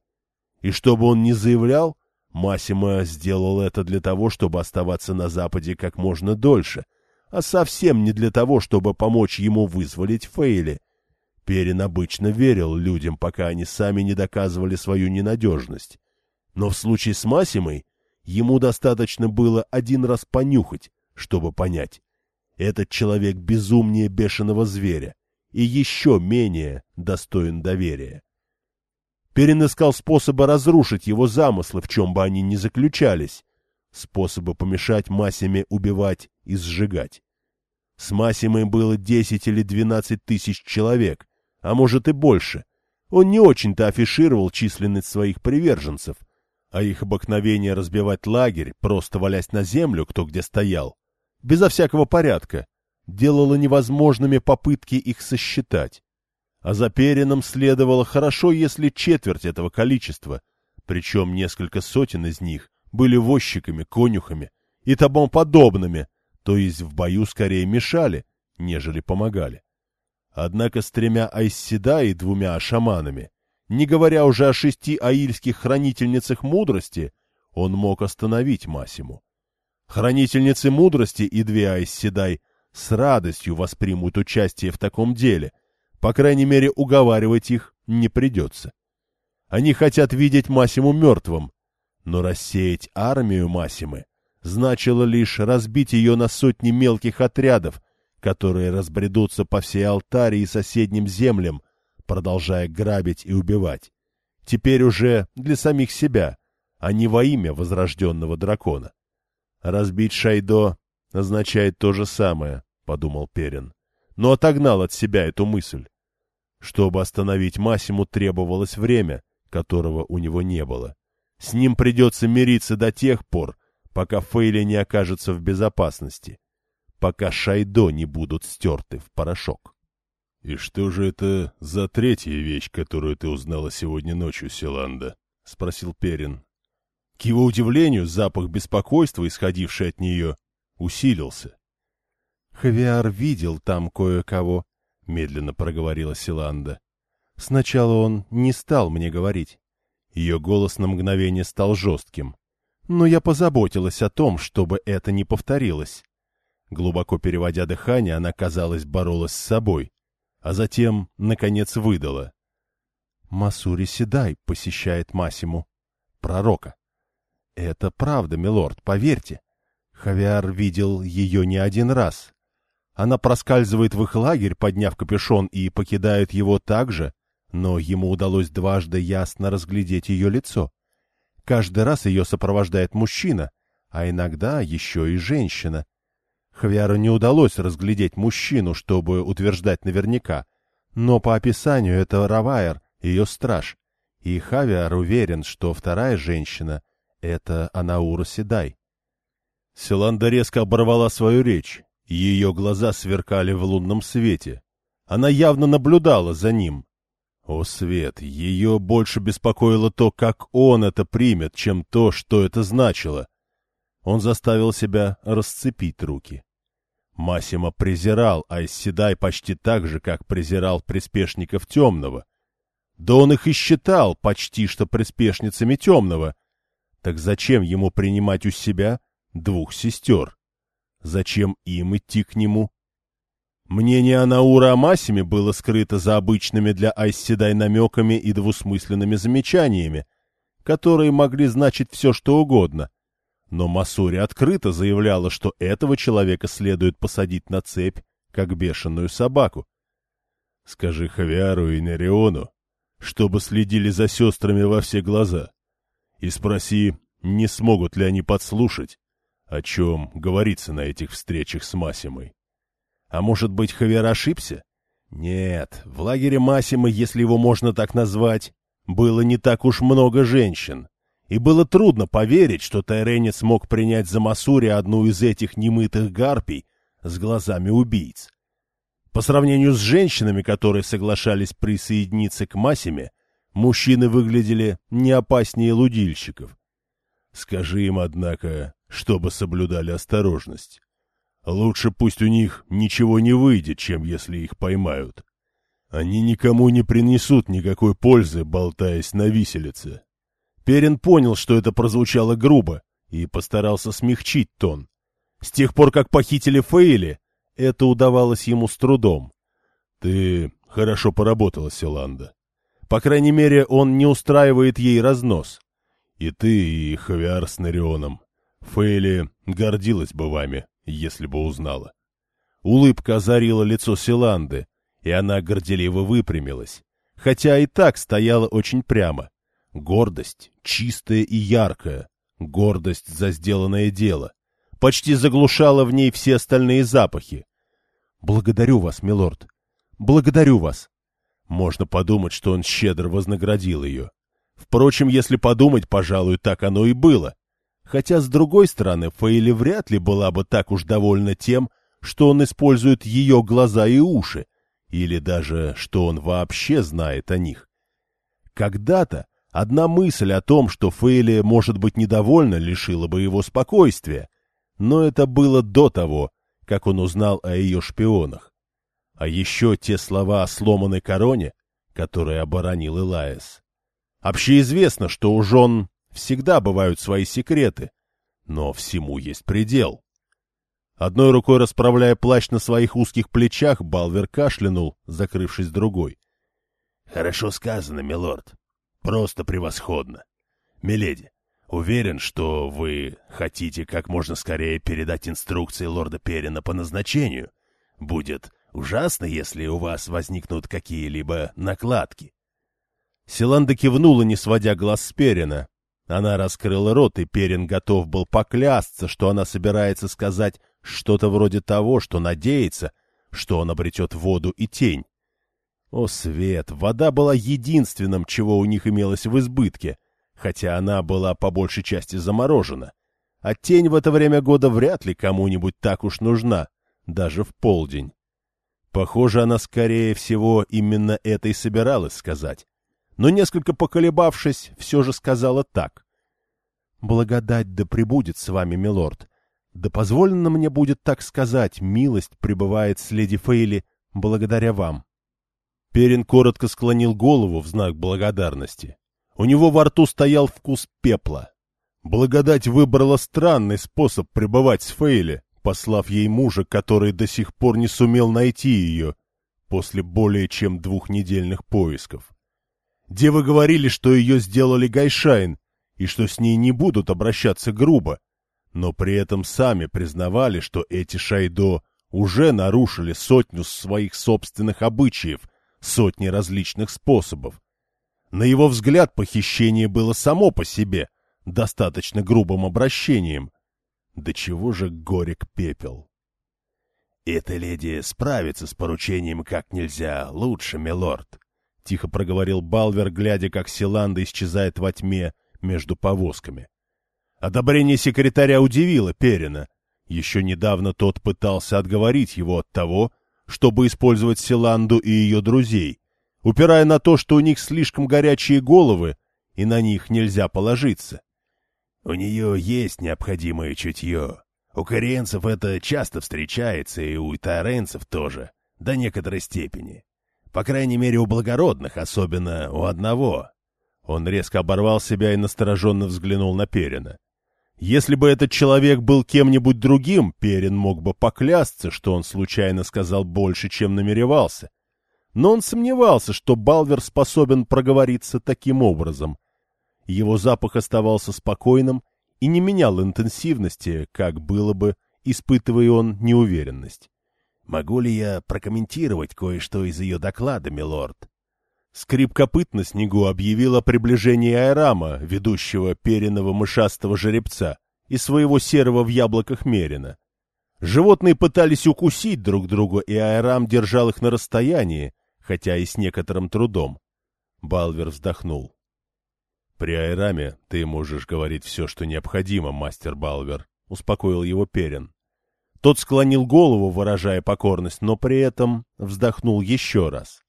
И чтобы он не заявлял, Массимо сделал это для того, чтобы оставаться на Западе как можно дольше, а совсем не для того, чтобы помочь ему вызволить Фейли. Перин обычно верил людям, пока они сами не доказывали свою ненадежность. Но в случае с Массимой ему достаточно было один раз понюхать, чтобы понять. Этот человек безумнее бешеного зверя и еще менее достоин доверия. Перин искал способы разрушить его замыслы, в чем бы они ни заключались. Способы помешать Масиме убивать и сжигать. С Масимой было десять или двенадцать тысяч человек, а может и больше. Он не очень-то афишировал численность своих приверженцев, а их обыкновение разбивать лагерь, просто валясь на землю, кто где стоял, безо всякого порядка, делало невозможными попытки их сосчитать. А за Перином следовало хорошо, если четверть этого количества, причем несколько сотен из них были возчиками, конюхами и тому подобными, то есть в бою скорее мешали, нежели помогали. Однако с тремя Айсседа и двумя шаманами, не говоря уже о шести аильских хранительницах мудрости, он мог остановить Масиму. Хранительницы мудрости и две Айсседай с радостью воспримут участие в таком деле, по крайней мере, уговаривать их не придется. Они хотят видеть Масиму мертвым, но рассеять армию Масимы значило лишь разбить ее на сотни мелких отрядов, которые разбредутся по всей алтаре и соседним землям, продолжая грабить и убивать. Теперь уже для самих себя, а не во имя возрожденного дракона. Разбить Шайдо означает то же самое, — подумал Перин, но отогнал от себя эту мысль. Чтобы остановить Масиму, требовалось время, которого у него не было. С ним придется мириться до тех пор, пока Фейли не окажется в безопасности, пока Шайдо не будут стерты в порошок. — И что же это за третья вещь, которую ты узнала сегодня ночью, Силанда? — спросил Перин. К его удивлению, запах беспокойства, исходивший от нее, усилился. — Хавиар видел там кое-кого, — медленно проговорила Силанда. Сначала он не стал мне говорить. Ее голос на мгновение стал жестким. Но я позаботилась о том, чтобы это не повторилось. Глубоко переводя дыхание, она, казалось, боролась с собой, а затем, наконец, выдала. Масури Седай посещает Масиму, пророка. Это правда, милорд, поверьте. Хавиар видел ее не один раз. Она проскальзывает в их лагерь, подняв капюшон, и покидает его так же, но ему удалось дважды ясно разглядеть ее лицо. Каждый раз ее сопровождает мужчина, а иногда еще и женщина. Хавиару не удалось разглядеть мужчину, чтобы утверждать наверняка, но по описанию это Равайер, ее страж, и Хавиар уверен, что вторая женщина — это Анаура Седай. Селанда резко оборвала свою речь, ее глаза сверкали в лунном свете. Она явно наблюдала за ним, о, Свет, ее больше беспокоило то, как он это примет, чем то, что это значило. Он заставил себя расцепить руки. Масима презирал Айсседай почти так же, как презирал приспешников Темного. Да он их и считал почти что приспешницами Темного. Так зачем ему принимать у себя двух сестер? Зачем им идти к нему? Мнение Анаура о Масиме было скрыто за обычными для Айсседай намеками и двусмысленными замечаниями, которые могли значить все, что угодно. Но Масури открыто заявляла, что этого человека следует посадить на цепь, как бешеную собаку. Скажи Хавиару и Нериону, чтобы следили за сестрами во все глаза, и спроси, не смогут ли они подслушать, о чем говорится на этих встречах с Масимой. А может быть, Хавер ошибся? Нет, в лагере Масимы, если его можно так назвать, было не так уж много женщин. И было трудно поверить, что Тайренец мог принять за Масури одну из этих немытых гарпий с глазами убийц. По сравнению с женщинами, которые соглашались присоединиться к Масиме, мужчины выглядели не опаснее лудильщиков. Скажи им, однако, чтобы соблюдали осторожность. Лучше пусть у них ничего не выйдет, чем если их поймают. Они никому не принесут никакой пользы, болтаясь на виселице. Перин понял, что это прозвучало грубо, и постарался смягчить тон. С тех пор, как похитили Фейли, это удавалось ему с трудом. Ты хорошо поработала, Селанда. По крайней мере, он не устраивает ей разнос. И ты, и Хавиар с Нарионом. Фейли гордилась бы вами если бы узнала. Улыбка озарила лицо Силанды, и она горделиво выпрямилась, хотя и так стояла очень прямо. Гордость, чистая и яркая, гордость за сделанное дело, почти заглушала в ней все остальные запахи. «Благодарю вас, милорд, благодарю вас!» Можно подумать, что он щедро вознаградил ее. Впрочем, если подумать, пожалуй, так оно и было. Хотя, с другой стороны, Фейли вряд ли была бы так уж довольна тем, что он использует ее глаза и уши, или даже что он вообще знает о них. Когда-то одна мысль о том, что Фейли может быть недовольна, лишила бы его спокойствия, но это было до того, как он узнал о ее шпионах. А еще те слова о сломанной короне, которые оборонил Элаес. Общеизвестно, что у жен всегда бывают свои секреты, но всему есть предел. Одной рукой расправляя плащ на своих узких плечах, Балвер кашлянул, закрывшись другой. — Хорошо сказано, милорд. Просто превосходно. Миледи, уверен, что вы хотите как можно скорее передать инструкции лорда Перина по назначению. Будет ужасно, если у вас возникнут какие-либо накладки. Силанда кивнула, не сводя глаз с Перина. Она раскрыла рот, и Перин готов был поклясться, что она собирается сказать что-то вроде того, что надеется, что он обретет воду и тень. О, свет! Вода была единственным, чего у них имелось в избытке, хотя она была по большей части заморожена. А тень в это время года вряд ли кому-нибудь так уж нужна, даже в полдень. Похоже, она, скорее всего, именно это и собиралась сказать. Но, несколько поколебавшись, все же сказала так. «Благодать да пребудет с вами, милорд. Да позволено мне будет так сказать, милость пребывает с леди Фейли благодаря вам. Перин коротко склонил голову в знак благодарности. У него во рту стоял вкус пепла. Благодать выбрала странный способ пребывать с Фейли, послав ей мужа, который до сих пор не сумел найти ее после более чем двухнедельных поисков. Девы говорили, что ее сделали Гайшайн, и что с ней не будут обращаться грубо, но при этом сами признавали, что эти Шайдо уже нарушили сотню своих собственных обычаев, сотни различных способов. На его взгляд, похищение было само по себе достаточно грубым обращением. До чего же горек пепел? — Эта леди справится с поручением как нельзя лучше, милорд, — тихо проговорил Балвер, глядя, как Силанда исчезает во тьме между повозками. Одобрение секретаря удивило Перина. Еще недавно тот пытался отговорить его от того, чтобы использовать Силанду и ее друзей, упирая на то, что у них слишком горячие головы, и на них нельзя положиться. У нее есть необходимое чутье. У коренцев это часто встречается, и у тайренцев тоже, до некоторой степени. По крайней мере, у благородных, особенно у одного. Он резко оборвал себя и настороженно взглянул на Перина. Если бы этот человек был кем-нибудь другим, Перин мог бы поклясться, что он случайно сказал больше, чем намеревался. Но он сомневался, что Балвер способен проговориться таким образом. Его запах оставался спокойным и не менял интенсивности, как было бы, испытывая он неуверенность. «Могу ли я прокомментировать кое-что из ее доклада, милорд?» Скрип копыт на снегу объявил о приближении Айрама, ведущего периного мышастого жеребца, и своего серого в яблоках Мерина. Животные пытались укусить друг друга, и Айрам держал их на расстоянии, хотя и с некоторым трудом. Балвер вздохнул. — При Айраме ты можешь говорить все, что необходимо, мастер Балвер, — успокоил его Перин. Тот склонил голову, выражая покорность, но при этом вздохнул еще раз.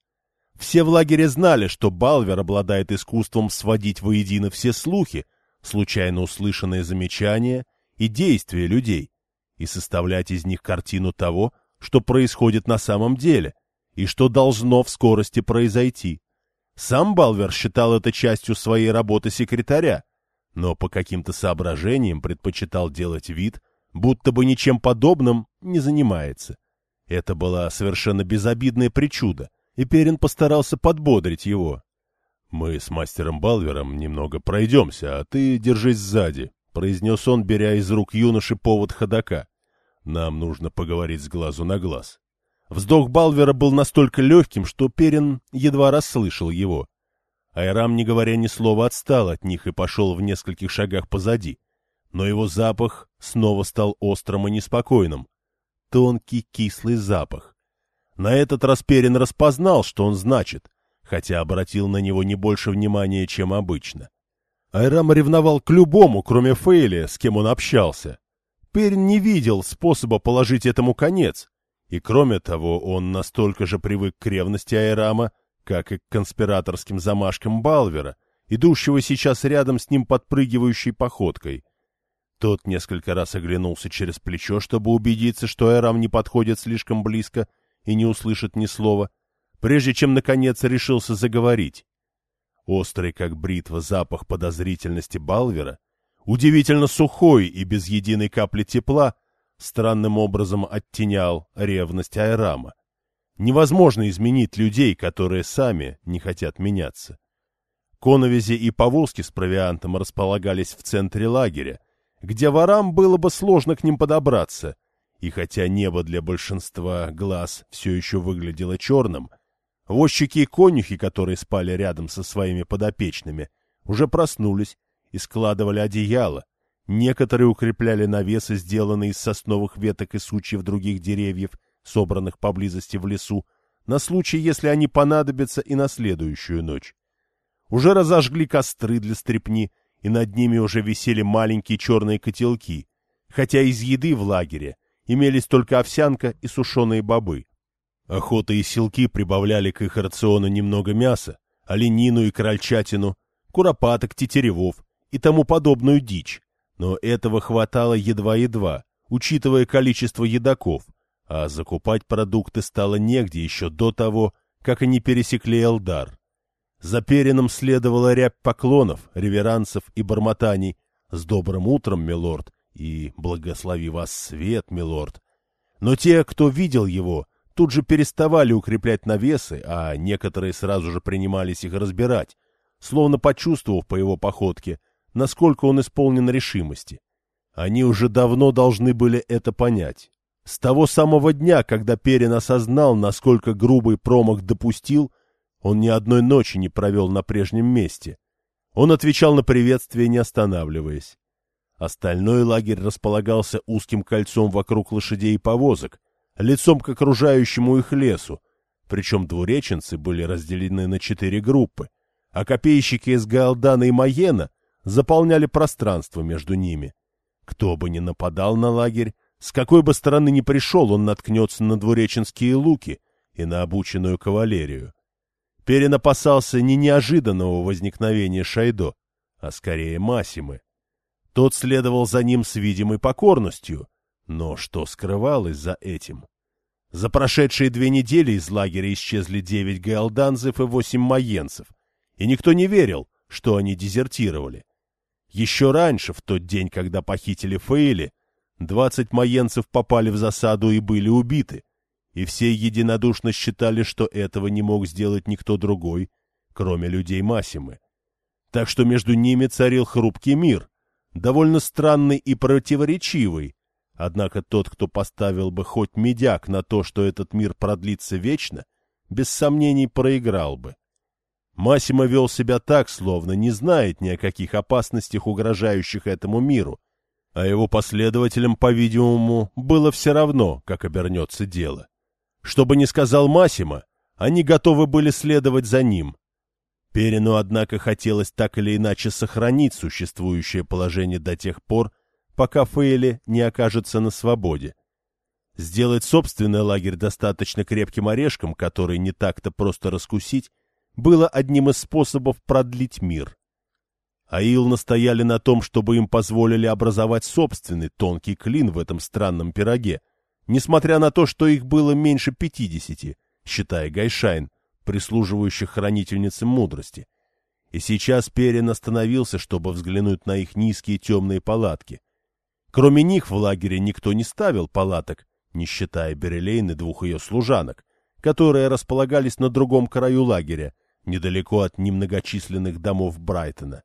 Все в лагере знали, что Балвер обладает искусством сводить воедино все слухи, случайно услышанные замечания и действия людей, и составлять из них картину того, что происходит на самом деле, и что должно в скорости произойти. Сам Балвер считал это частью своей работы секретаря, но по каким-то соображениям предпочитал делать вид, будто бы ничем подобным не занимается. Это была совершенно безобидная причуда — и Перин постарался подбодрить его. «Мы с мастером Балвером немного пройдемся, а ты держись сзади», — произнес он, беря из рук юноши повод ходока. «Нам нужно поговорить с глазу на глаз». Вздох Балвера был настолько легким, что Перин едва расслышал его. Айрам, не говоря ни слова, отстал от них и пошел в нескольких шагах позади. Но его запах снова стал острым и неспокойным. Тонкий кислый запах. На этот раз Перин распознал, что он значит, хотя обратил на него не больше внимания, чем обычно. Айрам ревновал к любому, кроме Фейли, с кем он общался. Перин не видел способа положить этому конец, и кроме того, он настолько же привык к ревности Айрама, как и к конспираторским замашкам Балвера, идущего сейчас рядом с ним подпрыгивающей походкой. Тот несколько раз оглянулся через плечо, чтобы убедиться, что Айрам не подходит слишком близко и не услышит ни слова, прежде чем, наконец, решился заговорить. Острый, как бритва, запах подозрительности Балвера, удивительно сухой и без единой капли тепла, странным образом оттенял ревность Айрама. Невозможно изменить людей, которые сами не хотят меняться. Коновизи и повозки с провиантом располагались в центре лагеря, где ворам было бы сложно к ним подобраться, и хотя небо для большинства глаз все еще выглядело черным — Возчики и конюхи, которые спали рядом со своими подопечными, уже проснулись и складывали одеяло. Некоторые укрепляли навесы, сделанные из сосновых веток и сучьев других деревьев, собранных поблизости в лесу, на случай, если они понадобятся и на следующую ночь. Уже разожгли костры для стрепни, и над ними уже висели маленькие черные котелки, хотя из еды в лагере имелись только овсянка и сушеные бобы. Охота и селки прибавляли к их рациону немного мяса, оленину и крольчатину, куропаток, тетеревов и тому подобную дичь, но этого хватало едва-едва, учитывая количество едоков, а закупать продукты стало негде еще до того, как они пересекли Элдар. За Перином следовала рябь поклонов, реверансов и бормотаний «С добрым утром, милорд!» И «Благослови вас свет, милорд!» Но те, кто видел его, тут же переставали укреплять навесы, а некоторые сразу же принимались их разбирать, словно почувствовав по его походке, насколько он исполнен решимости. Они уже давно должны были это понять. С того самого дня, когда Перин осознал, насколько грубый промах допустил, он ни одной ночи не провел на прежнем месте. Он отвечал на приветствие, не останавливаясь. Остальной лагерь располагался узким кольцом вокруг лошадей и повозок, лицом к окружающему их лесу, причем двуреченцы были разделены на четыре группы, а копейщики из Галдана и Маена заполняли пространство между ними. Кто бы ни нападал на лагерь, с какой бы стороны ни пришел, он наткнется на двуреченские луки и на обученную кавалерию. Перин опасался не неожиданного возникновения Шайдо, а скорее Масимы. Тот следовал за ним с видимой покорностью, но что скрывалось за этим? За прошедшие две недели из лагеря исчезли девять гаэлданцев и восемь маенцев, и никто не верил, что они дезертировали. Еще раньше, в тот день, когда похитили Фейли, двадцать маенцев попали в засаду и были убиты, и все единодушно считали, что этого не мог сделать никто другой, кроме людей Масимы. Так что между ними царил хрупкий мир, довольно странный и противоречивый, Однако тот, кто поставил бы хоть медяк на то, что этот мир продлится вечно, без сомнений проиграл бы. Массимо вел себя так, словно не знает ни о каких опасностях, угрожающих этому миру, а его последователям, по-видимому, было все равно, как обернется дело. Что бы ни сказал Массимо, они готовы были следовать за ним. Перину, однако, хотелось так или иначе сохранить существующее положение до тех пор, пока Фейли не окажется на свободе. Сделать собственный лагерь достаточно крепким орешком, который не так-то просто раскусить, было одним из способов продлить мир. Аил настояли на том, чтобы им позволили образовать собственный тонкий клин в этом странном пироге, несмотря на то, что их было меньше пятидесяти, считая Гайшайн, прислуживающих хранительницам мудрости. И сейчас Перин остановился, чтобы взглянуть на их низкие темные палатки — Кроме них в лагере никто не ставил палаток, не считая Берелейн и двух ее служанок, которые располагались на другом краю лагеря, недалеко от немногочисленных домов Брайтона.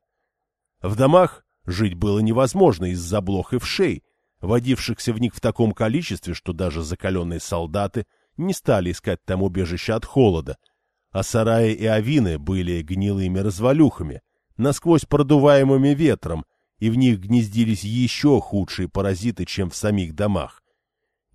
В домах жить было невозможно из-за блох и вшей, водившихся в них в таком количестве, что даже закаленные солдаты не стали искать там убежища от холода, а сараи и овины были гнилыми развалюхами, насквозь продуваемыми ветром, и в них гнездились еще худшие паразиты, чем в самих домах.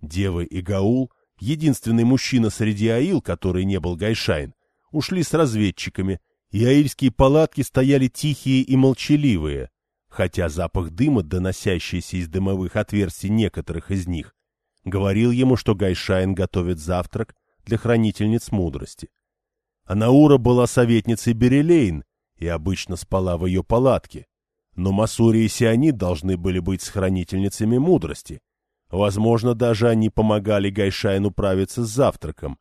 Девы и Гаул, единственный мужчина среди Аил, который не был Гайшайн, ушли с разведчиками, и аильские палатки стояли тихие и молчаливые, хотя запах дыма, доносящийся из дымовых отверстий некоторых из них, говорил ему, что Гайшайн готовит завтрак для хранительниц мудрости. Аннаура была советницей Берелейн и обычно спала в ее палатке, но Масури и Сеонид должны были быть хранительницами мудрости. Возможно, даже они помогали Гайшайн управиться с завтраком.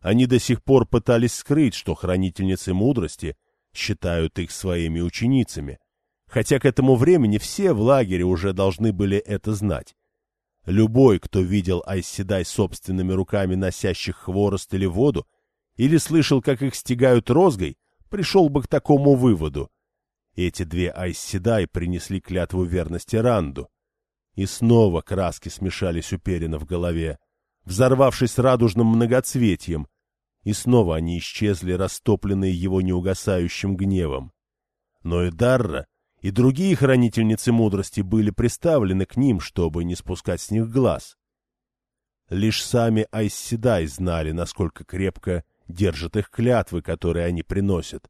Они до сих пор пытались скрыть, что хранительницы мудрости считают их своими ученицами, хотя к этому времени все в лагере уже должны были это знать. Любой, кто видел Айседай собственными руками носящих хворост или воду, или слышал, как их стегают розгой, пришел бы к такому выводу. Эти две Айседай принесли клятву верности Ранду. И снова краски смешались у Перина в голове, взорвавшись радужным многоцветием, и снова они исчезли, растопленные его неугасающим гневом. Но и Дарра и другие хранительницы мудрости были приставлены к ним, чтобы не спускать с них глаз. Лишь сами Айсседай знали, насколько крепко держат их клятвы, которые они приносят,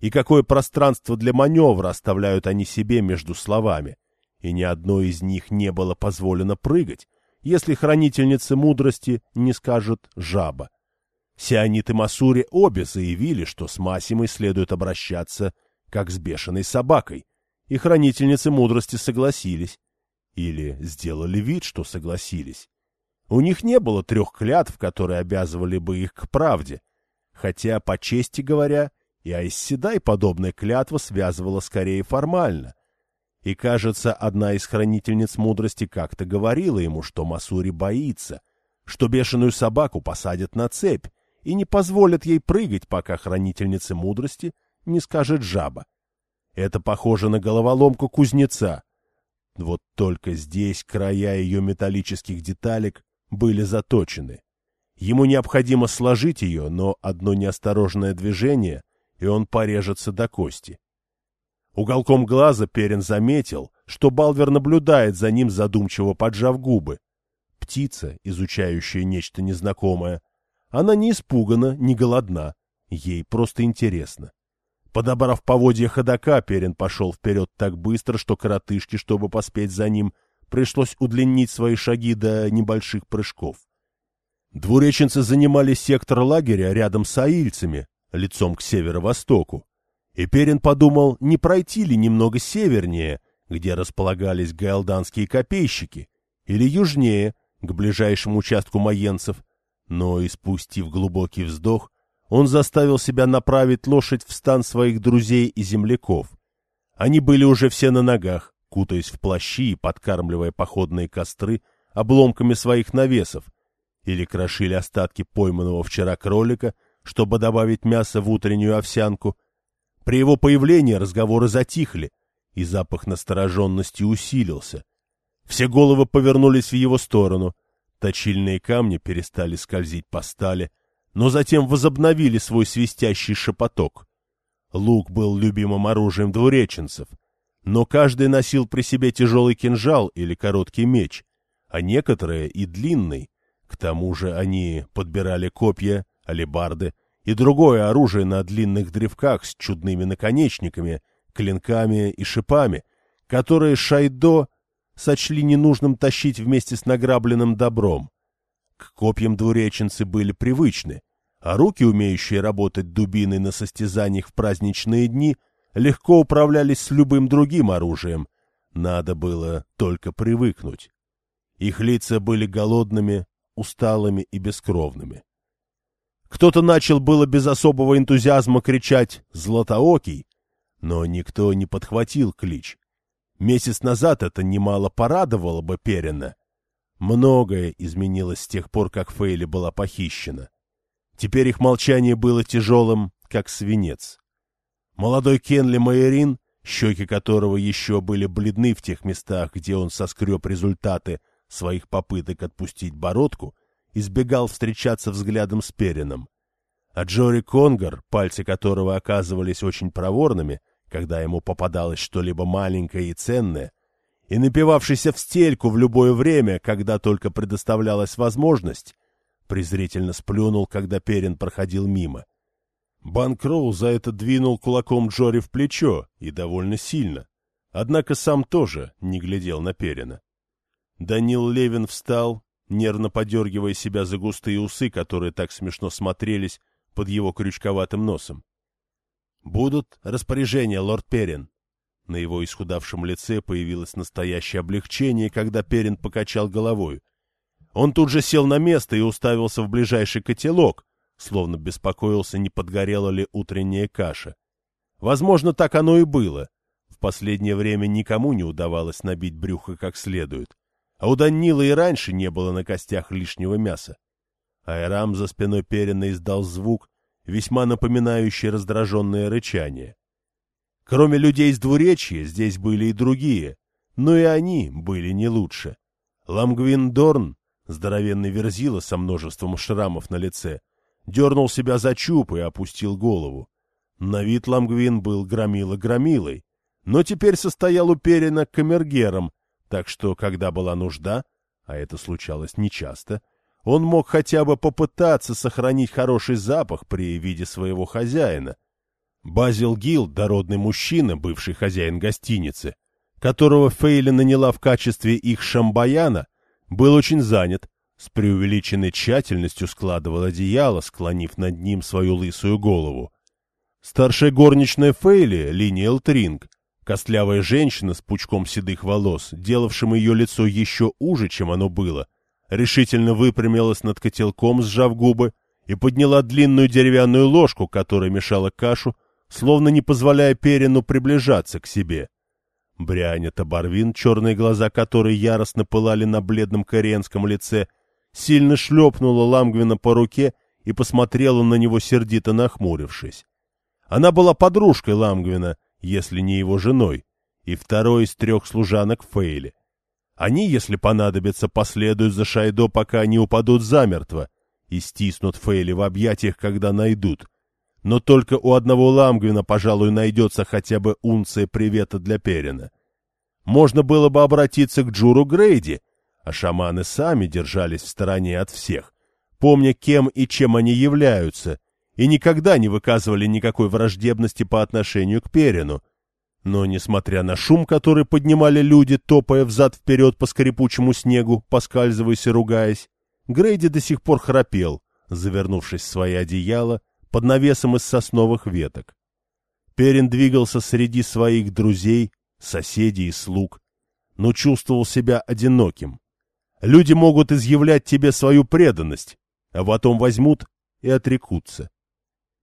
и какое пространство для маневра оставляют они себе между словами, и ни одной из них не было позволено прыгать, если хранительница мудрости не скажет «жаба». Сионит и Масури обе заявили, что с Масимой следует обращаться как с бешеной собакой, и хранительницы мудрости согласились. Или сделали вид, что согласились. У них не было трех клятв, которые обязывали бы их к правде. Хотя, по чести говоря, и Айсседай подобная клятва связывала скорее формально. И, кажется, одна из хранительниц мудрости как-то говорила ему, что Масури боится, что бешеную собаку посадят на цепь и не позволят ей прыгать, пока хранительница мудрости не скажет жаба. Это похоже на головоломку кузнеца. Вот только здесь края ее металлических деталек были заточены. Ему необходимо сложить ее, но одно неосторожное движение, и он порежется до кости. Уголком глаза Перин заметил, что Балвер наблюдает за ним, задумчиво поджав губы. Птица, изучающая нечто незнакомое. Она не испугана, не голодна. Ей просто интересно. Подобрав поводья ходока, Перин пошел вперед так быстро, что коротышке, чтобы поспеть за ним, пришлось удлинить свои шаги до небольших прыжков. Двуреченцы занимали сектор лагеря рядом с аильцами, лицом к северо-востоку. И Перин подумал, не пройти ли немного севернее, где располагались гаэлданские копейщики, или южнее, к ближайшему участку маенцев, но, испустив глубокий вздох, он заставил себя направить лошадь в стан своих друзей и земляков. Они были уже все на ногах, кутаясь в плащи и подкармливая походные костры обломками своих навесов, или крошили остатки пойманного вчера кролика, чтобы добавить мясо в утреннюю овсянку. При его появлении разговоры затихли, и запах настороженности усилился. Все головы повернулись в его сторону, точильные камни перестали скользить по стали, но затем возобновили свой свистящий шепоток. Лук был любимым оружием двуреченцев, но каждый носил при себе тяжелый кинжал или короткий меч, а некоторые и длинный. К тому же они подбирали копья, алебарды и другое оружие на длинных древках с чудными наконечниками, клинками и шипами, которые Шайдо сочли ненужным тащить вместе с награбленным добром. К копьям двуреченцы были привычны, а руки, умеющие работать дубиной на состязаниях в праздничные дни, легко управлялись с любым другим оружием. Надо было только привыкнуть. Их лица были голодными, усталыми и бескровными. Кто-то начал было без особого энтузиазма кричать «Златоокий», но никто не подхватил клич. Месяц назад это немало порадовало бы Перина, Многое изменилось с тех пор, как Фейли была похищена. Теперь их молчание было тяжелым, как свинец. Молодой Кенли Майерин, щеки которого еще были бледны в тех местах, где он соскреб результаты своих попыток отпустить бородку, избегал встречаться взглядом с Перином. А Джори Конгар, пальцы которого оказывались очень проворными, когда ему попадалось что-либо маленькое и ценное, и напивавшийся в стельку в любое время, когда только предоставлялась возможность, презрительно сплюнул, когда Перин проходил мимо. Банкроу за это двинул кулаком Джори в плечо, и довольно сильно. Однако сам тоже не глядел на Перина. Данил Левин встал, нервно подергивая себя за густые усы, которые так смешно смотрелись под его крючковатым носом. — Будут распоряжения, лорд Перин. На его исхудавшем лице появилось настоящее облегчение, когда Перин покачал головой. Он тут же сел на место и уставился в ближайший котелок, словно беспокоился, не подгорела ли утренняя каша. Возможно, так оно и было. В последнее время никому не удавалось набить брюхо как следует. А у Данила и раньше не было на костях лишнего мяса. Айрам за спиной Перина издал звук, весьма напоминающий раздраженное рычание. Кроме людей из двуречья, здесь были и другие, но и они были не лучше. Ламгвин Дорн, здоровенный верзила со множеством шрамов на лице, дернул себя за чуб и опустил голову. На вид Ламгвин был громила-громилой, но теперь состоял уперенно камергером, так что, когда была нужда, а это случалось нечасто, он мог хотя бы попытаться сохранить хороший запах при виде своего хозяина. Базил Гил, дородный мужчина, бывший хозяин гостиницы, которого Фейли наняла в качестве их шамбаяна, был очень занят, с преувеличенной тщательностью складывал одеяло, склонив над ним свою лысую голову. Старшая горничная Фейли, Линия Тринг, костлявая женщина с пучком седых волос, делавшим ее лицо еще уже, чем оно было, решительно выпрямилась над котелком, сжав губы, и подняла длинную деревянную ложку, которая мешала кашу, словно не позволяя Перину приближаться к себе. Бряня Табарвин, черные глаза которой яростно пылали на бледном кориенском лице, — сильно шлепнула Ламгвина по руке и посмотрела на него сердито нахмурившись. Она была подружкой Ламгвина, если не его женой, и второй из трех служанок Фейли. Они, если понадобится, последуют за Шайдо, пока они упадут замертво, и стиснут Фейли в объятиях, когда найдут. Но только у одного Ламгвина, пожалуй, найдется хотя бы унция привета для Перина. Можно было бы обратиться к Джуру Грейди, а шаманы сами держались в стороне от всех, помня, кем и чем они являются, и никогда не выказывали никакой враждебности по отношению к Перину. Но, несмотря на шум, который поднимали люди, топая взад-вперед по скрипучему снегу, поскальзываясь и ругаясь, Грейди до сих пор храпел, завернувшись в свое одеяло под навесом из сосновых веток. Перин двигался среди своих друзей, соседей и слуг, но чувствовал себя одиноким. Люди могут изъявлять тебе свою преданность, а потом возьмут и отрекутся.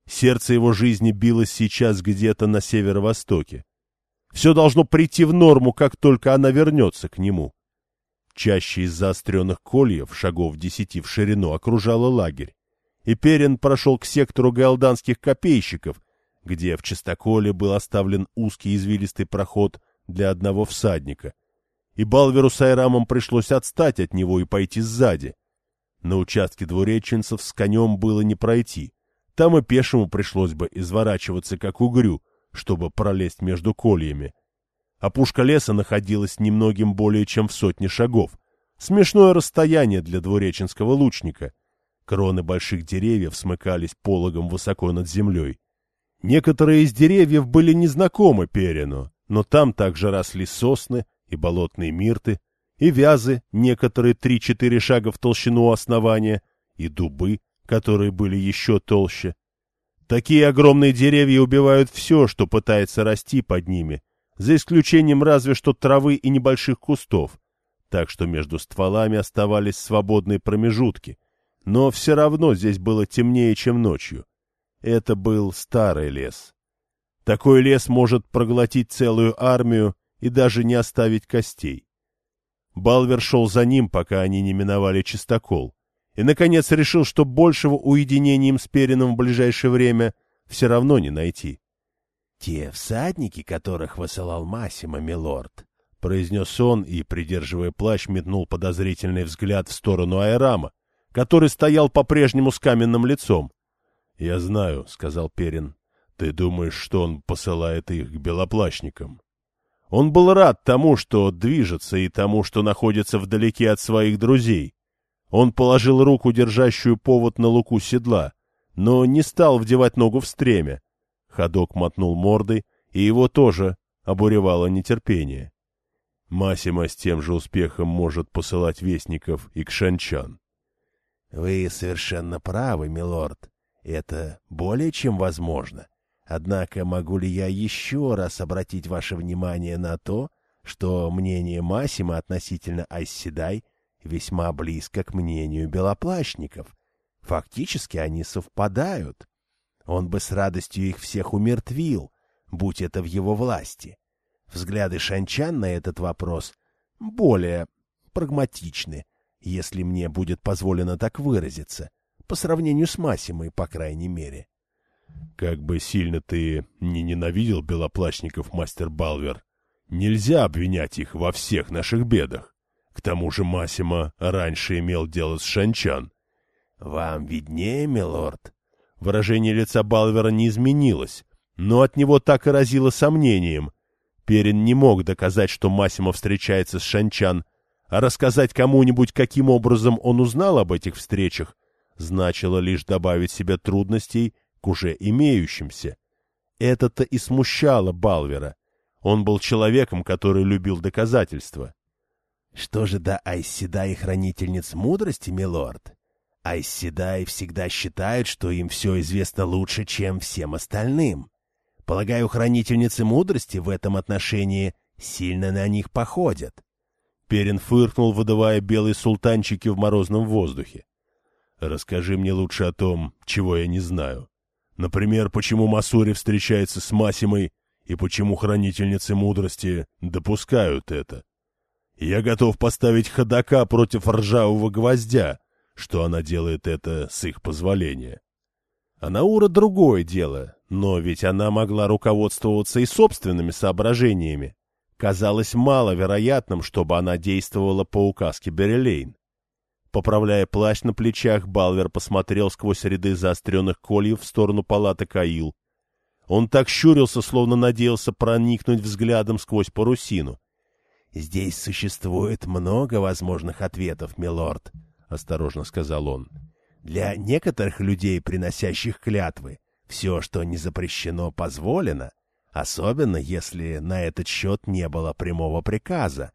Сердце его жизни билось сейчас где-то на северо-востоке. Все должно прийти в норму, как только она вернется к нему. Чаще из заостренных кольев, шагов десяти в ширину, окружала лагерь. И Перин прошел к сектору галданских копейщиков, где в чистоколе был оставлен узкий извилистый проход для одного всадника — и Балверу с Айрамом пришлось отстать от него и пойти сзади. На участке двуреченцев с конем было не пройти. Там и пешему пришлось бы изворачиваться, как угрю, чтобы пролезть между кольями. Опушка леса находилась немногим более чем в сотне шагов. Смешное расстояние для двуреченского лучника. Кроны больших деревьев смыкались пологом высоко над землей. Некоторые из деревьев были незнакомы Перину, но там также росли сосны, и болотные мирты, и вязы, некоторые три-четыре шага в толщину основания, и дубы, которые были еще толще. Такие огромные деревья убивают все, что пытается расти под ними, за исключением разве что травы и небольших кустов, так что между стволами оставались свободные промежутки. Но все равно здесь было темнее, чем ночью. Это был старый лес. Такой лес может проглотить целую армию и даже не оставить костей. Балвер шел за ним, пока они не миновали чистокол, и, наконец, решил, что большего уединения им с Перином в ближайшее время все равно не найти. — Те всадники, которых высылал Массимо, милорд, — произнес он и, придерживая плащ, метнул подозрительный взгляд в сторону Айрама, который стоял по-прежнему с каменным лицом. — Я знаю, — сказал Перин. — Ты думаешь, что он посылает их к белоплащникам? Он был рад тому, что движется, и тому, что находится вдалеке от своих друзей. Он положил руку, держащую повод на луку седла, но не стал вдевать ногу в стремя. Ходок мотнул мордой, и его тоже обуревало нетерпение. Масима с тем же успехом может посылать вестников и к Шанчан. — Вы совершенно правы, милорд. Это более чем возможно. Однако могу ли я еще раз обратить ваше внимание на то, что мнение Масима относительно Айсседай весьма близко к мнению белоплащников. Фактически они совпадают. Он бы с радостью их всех умертвил, будь это в его власти. Взгляды шанчан на этот вопрос более прагматичны, если мне будет позволено так выразиться, по сравнению с Масимой, по крайней мере. Как бы сильно ты не ненавидел белоплащников, мастер Балвер, нельзя обвинять их во всех наших бедах. К тому же Масима раньше имел дело с Шанчан. — Вам виднее, милорд. Выражение лица Балвера не изменилось, но от него так и разило сомнением. Перин не мог доказать, что Масима встречается с Шанчан, а рассказать кому-нибудь, каким образом он узнал об этих встречах, значило лишь добавить себе трудностей к уже имеющимся. Это-то и смущало Балвера. Он был человеком, который любил доказательства. — Что же до Айсседай хранительниц мудрости, милорд? Айсседай всегда считают, что им все известно лучше, чем всем остальным. Полагаю, хранительницы мудрости в этом отношении сильно на них походят. Перин фыркнул, выдавая белые султанчики в морозном воздухе. «Расскажи мне лучше о том, чего я не знаю. Например, почему Масури встречается с Масимой и почему хранительницы мудрости допускают это. Я готов поставить ходока против ржавого гвоздя, что она делает это с их позволения. А Наура другое дело, но ведь она могла руководствоваться и собственными соображениями. Казалось маловероятным, чтобы она действовала по указке Берелейн. Поправляя плащ на плечах, Балвер посмотрел сквозь ряды заостренных кольев в сторону палаты Каил. Он так щурился, словно надеялся проникнуть взглядом сквозь парусину. — Здесь существует много возможных ответов, милорд, — осторожно сказал он. — Для некоторых людей, приносящих клятвы, все, что не запрещено, позволено, особенно если на этот счет не было прямого приказа.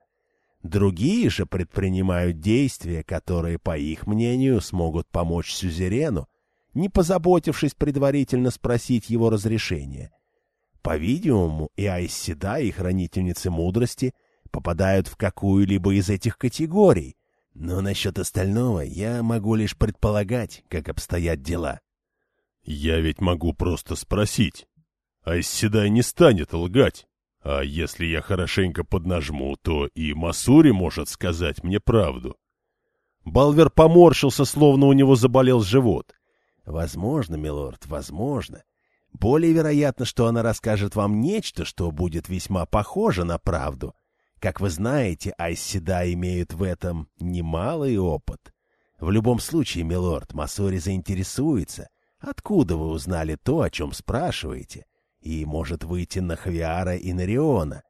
Другие же предпринимают действия, которые, по их мнению, смогут помочь сюзерену, не позаботившись предварительно спросить его разрешения. По-видимому, и Айсседа, и Хранительницы Мудрости попадают в какую-либо из этих категорий, но насчет остального я могу лишь предполагать, как обстоят дела. Я ведь могу просто спросить. Айсседай не станет лгать. А если я хорошенько поднажму, то и Масури может сказать мне правду. Балвер поморщился, словно у него заболел живот. — Возможно, милорд, возможно. Более вероятно, что она расскажет вам нечто, что будет весьма похоже на правду. Как вы знаете, Айсседа имеют в этом немалый опыт. В любом случае, милорд, Масори заинтересуется, откуда вы узнали то, о чем спрашиваете, и может выйти на Хвиара и Нариона.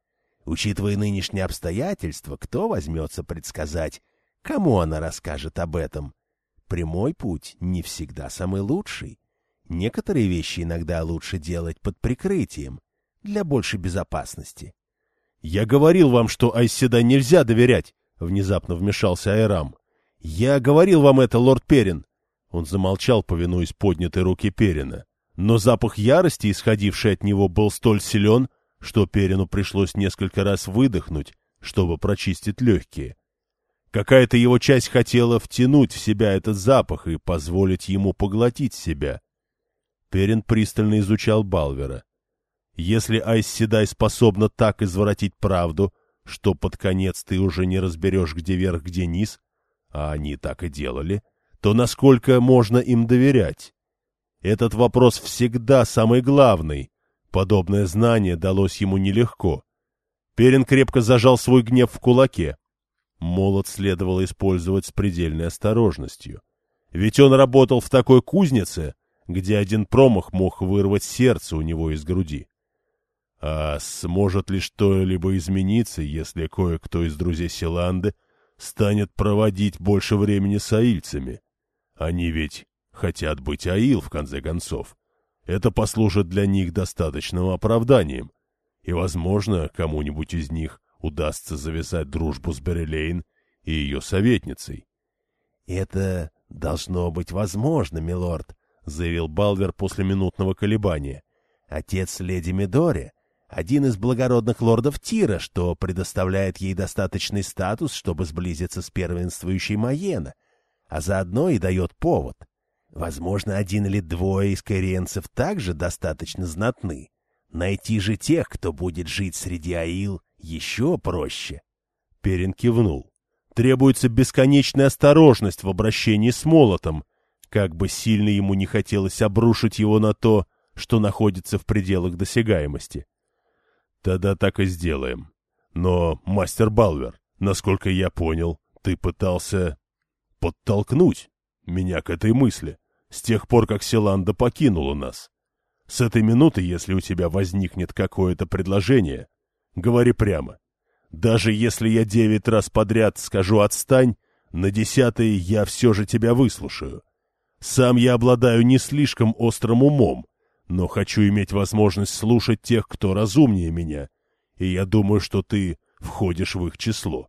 Учитывая нынешние обстоятельства, кто возьмется предсказать, кому она расскажет об этом? Прямой путь не всегда самый лучший. Некоторые вещи иногда лучше делать под прикрытием, для большей безопасности. — Я говорил вам, что Айседа нельзя доверять, — внезапно вмешался Айрам. — Я говорил вам это, лорд Перин. Он замолчал, повинуясь поднятой руки Перина но запах ярости, исходивший от него, был столь силен, что Перину пришлось несколько раз выдохнуть, чтобы прочистить легкие. Какая-то его часть хотела втянуть в себя этот запах и позволить ему поглотить себя. Перин пристально изучал Балвера. Если Айс Седай способна так извратить правду, что под конец ты уже не разберешь, где верх, где низ, а они так и делали, то насколько можно им доверять? Этот вопрос всегда самый главный. Подобное знание далось ему нелегко. Перин крепко зажал свой гнев в кулаке. Молот следовало использовать с предельной осторожностью. Ведь он работал в такой кузнице, где один промах мог вырвать сердце у него из груди. А сможет ли что-либо измениться, если кое-кто из друзей Силанды станет проводить больше времени с аильцами? Они ведь хотят быть Аил, в конце концов. Это послужит для них достаточным оправданием. И, возможно, кому-нибудь из них удастся завязать дружбу с Берелейн и ее советницей. — Это должно быть возможно, милорд, — заявил Балвер после минутного колебания. — Отец леди Мидори — один из благородных лордов Тира, что предоставляет ей достаточный статус, чтобы сблизиться с первенствующей Маена, а заодно и дает повод. Возможно, один или двое из каириенцев также достаточно знатны. Найти же тех, кто будет жить среди аил, еще проще. Перин кивнул. Требуется бесконечная осторожность в обращении с молотом, как бы сильно ему не хотелось обрушить его на то, что находится в пределах досягаемости. Тогда так и сделаем. Но, мастер Балвер, насколько я понял, ты пытался подтолкнуть меня к этой мысли с тех пор, как Селанда покинула нас. С этой минуты, если у тебя возникнет какое-то предложение, говори прямо. Даже если я девять раз подряд скажу «отстань», на десятый я все же тебя выслушаю. Сам я обладаю не слишком острым умом, но хочу иметь возможность слушать тех, кто разумнее меня, и я думаю, что ты входишь в их число.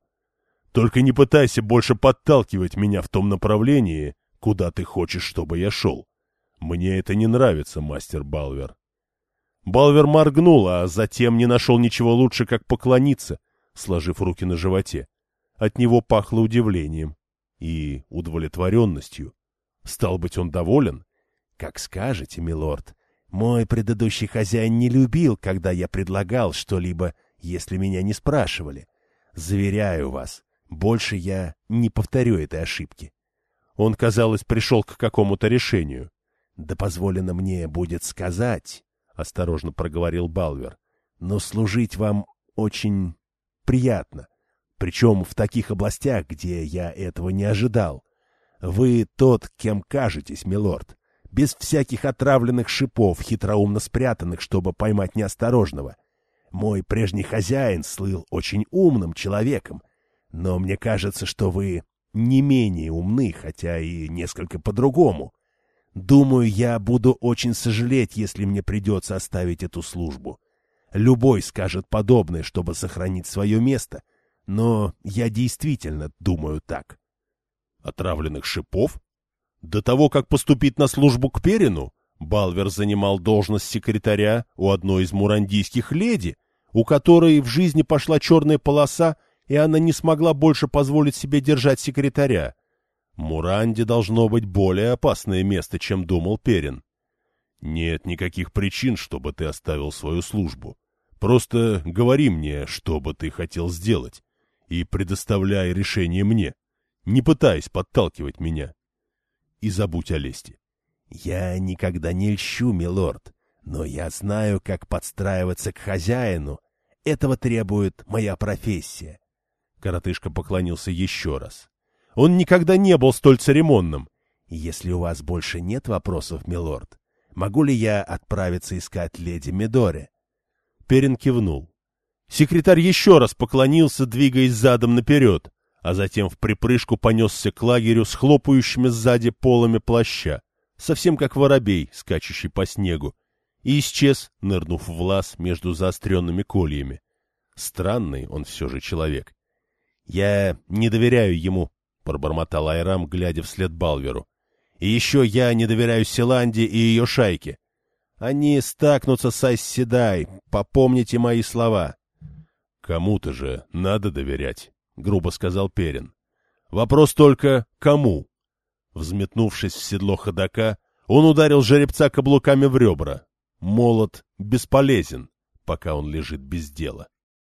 Только не пытайся больше подталкивать меня в том направлении, куда ты хочешь, чтобы я шел. Мне это не нравится, мастер Балвер. Балвер моргнул, а затем не нашел ничего лучше, как поклониться, сложив руки на животе. От него пахло удивлением и удовлетворенностью. Стал быть, он доволен? Как скажете, милорд. Мой предыдущий хозяин не любил, когда я предлагал что-либо, если меня не спрашивали. Заверяю вас, больше я не повторю этой ошибки. Он, казалось, пришел к какому-то решению. — Да позволено мне будет сказать, — осторожно проговорил Балвер, — но служить вам очень приятно, причем в таких областях, где я этого не ожидал. Вы тот, кем кажетесь, милорд, без всяких отравленных шипов, хитроумно спрятанных, чтобы поймать неосторожного. Мой прежний хозяин слыл очень умным человеком, но мне кажется, что вы не менее умны, хотя и несколько по-другому. Думаю, я буду очень сожалеть, если мне придется оставить эту службу. Любой скажет подобное, чтобы сохранить свое место, но я действительно думаю так. Отравленных шипов? До того, как поступить на службу к Перину, Балвер занимал должность секретаря у одной из мурандийских леди, у которой в жизни пошла черная полоса и она не смогла больше позволить себе держать секретаря. Муранди должно быть более опасное место, чем думал Перин. Нет никаких причин, чтобы ты оставил свою службу. Просто говори мне, что бы ты хотел сделать, и предоставляй решение мне, не пытаясь подталкивать меня. И забудь о лести. Я никогда не льщу, милорд, но я знаю, как подстраиваться к хозяину. Этого требует моя профессия. Коротышка поклонился еще раз. Он никогда не был столь церемонным. «Если у вас больше нет вопросов, милорд, могу ли я отправиться искать леди Мидори?» Перин кивнул. Секретарь еще раз поклонился, двигаясь задом наперед, а затем в припрыжку понесся к лагерю с хлопающими сзади полами плаща, совсем как воробей, скачущий по снегу, и исчез, нырнув в лаз между заостренными кольями. Странный он все же человек. — Я не доверяю ему, — пробормотал Айрам, глядя вслед Балверу. — И еще я не доверяю Селанде и ее шайке. Они стакнутся с Айсседай, попомните мои слова. — Кому-то же надо доверять, — грубо сказал Перин. — Вопрос только — кому? Взметнувшись в седло ходока, он ударил жеребца каблуками в ребра. Молот бесполезен, пока он лежит без дела.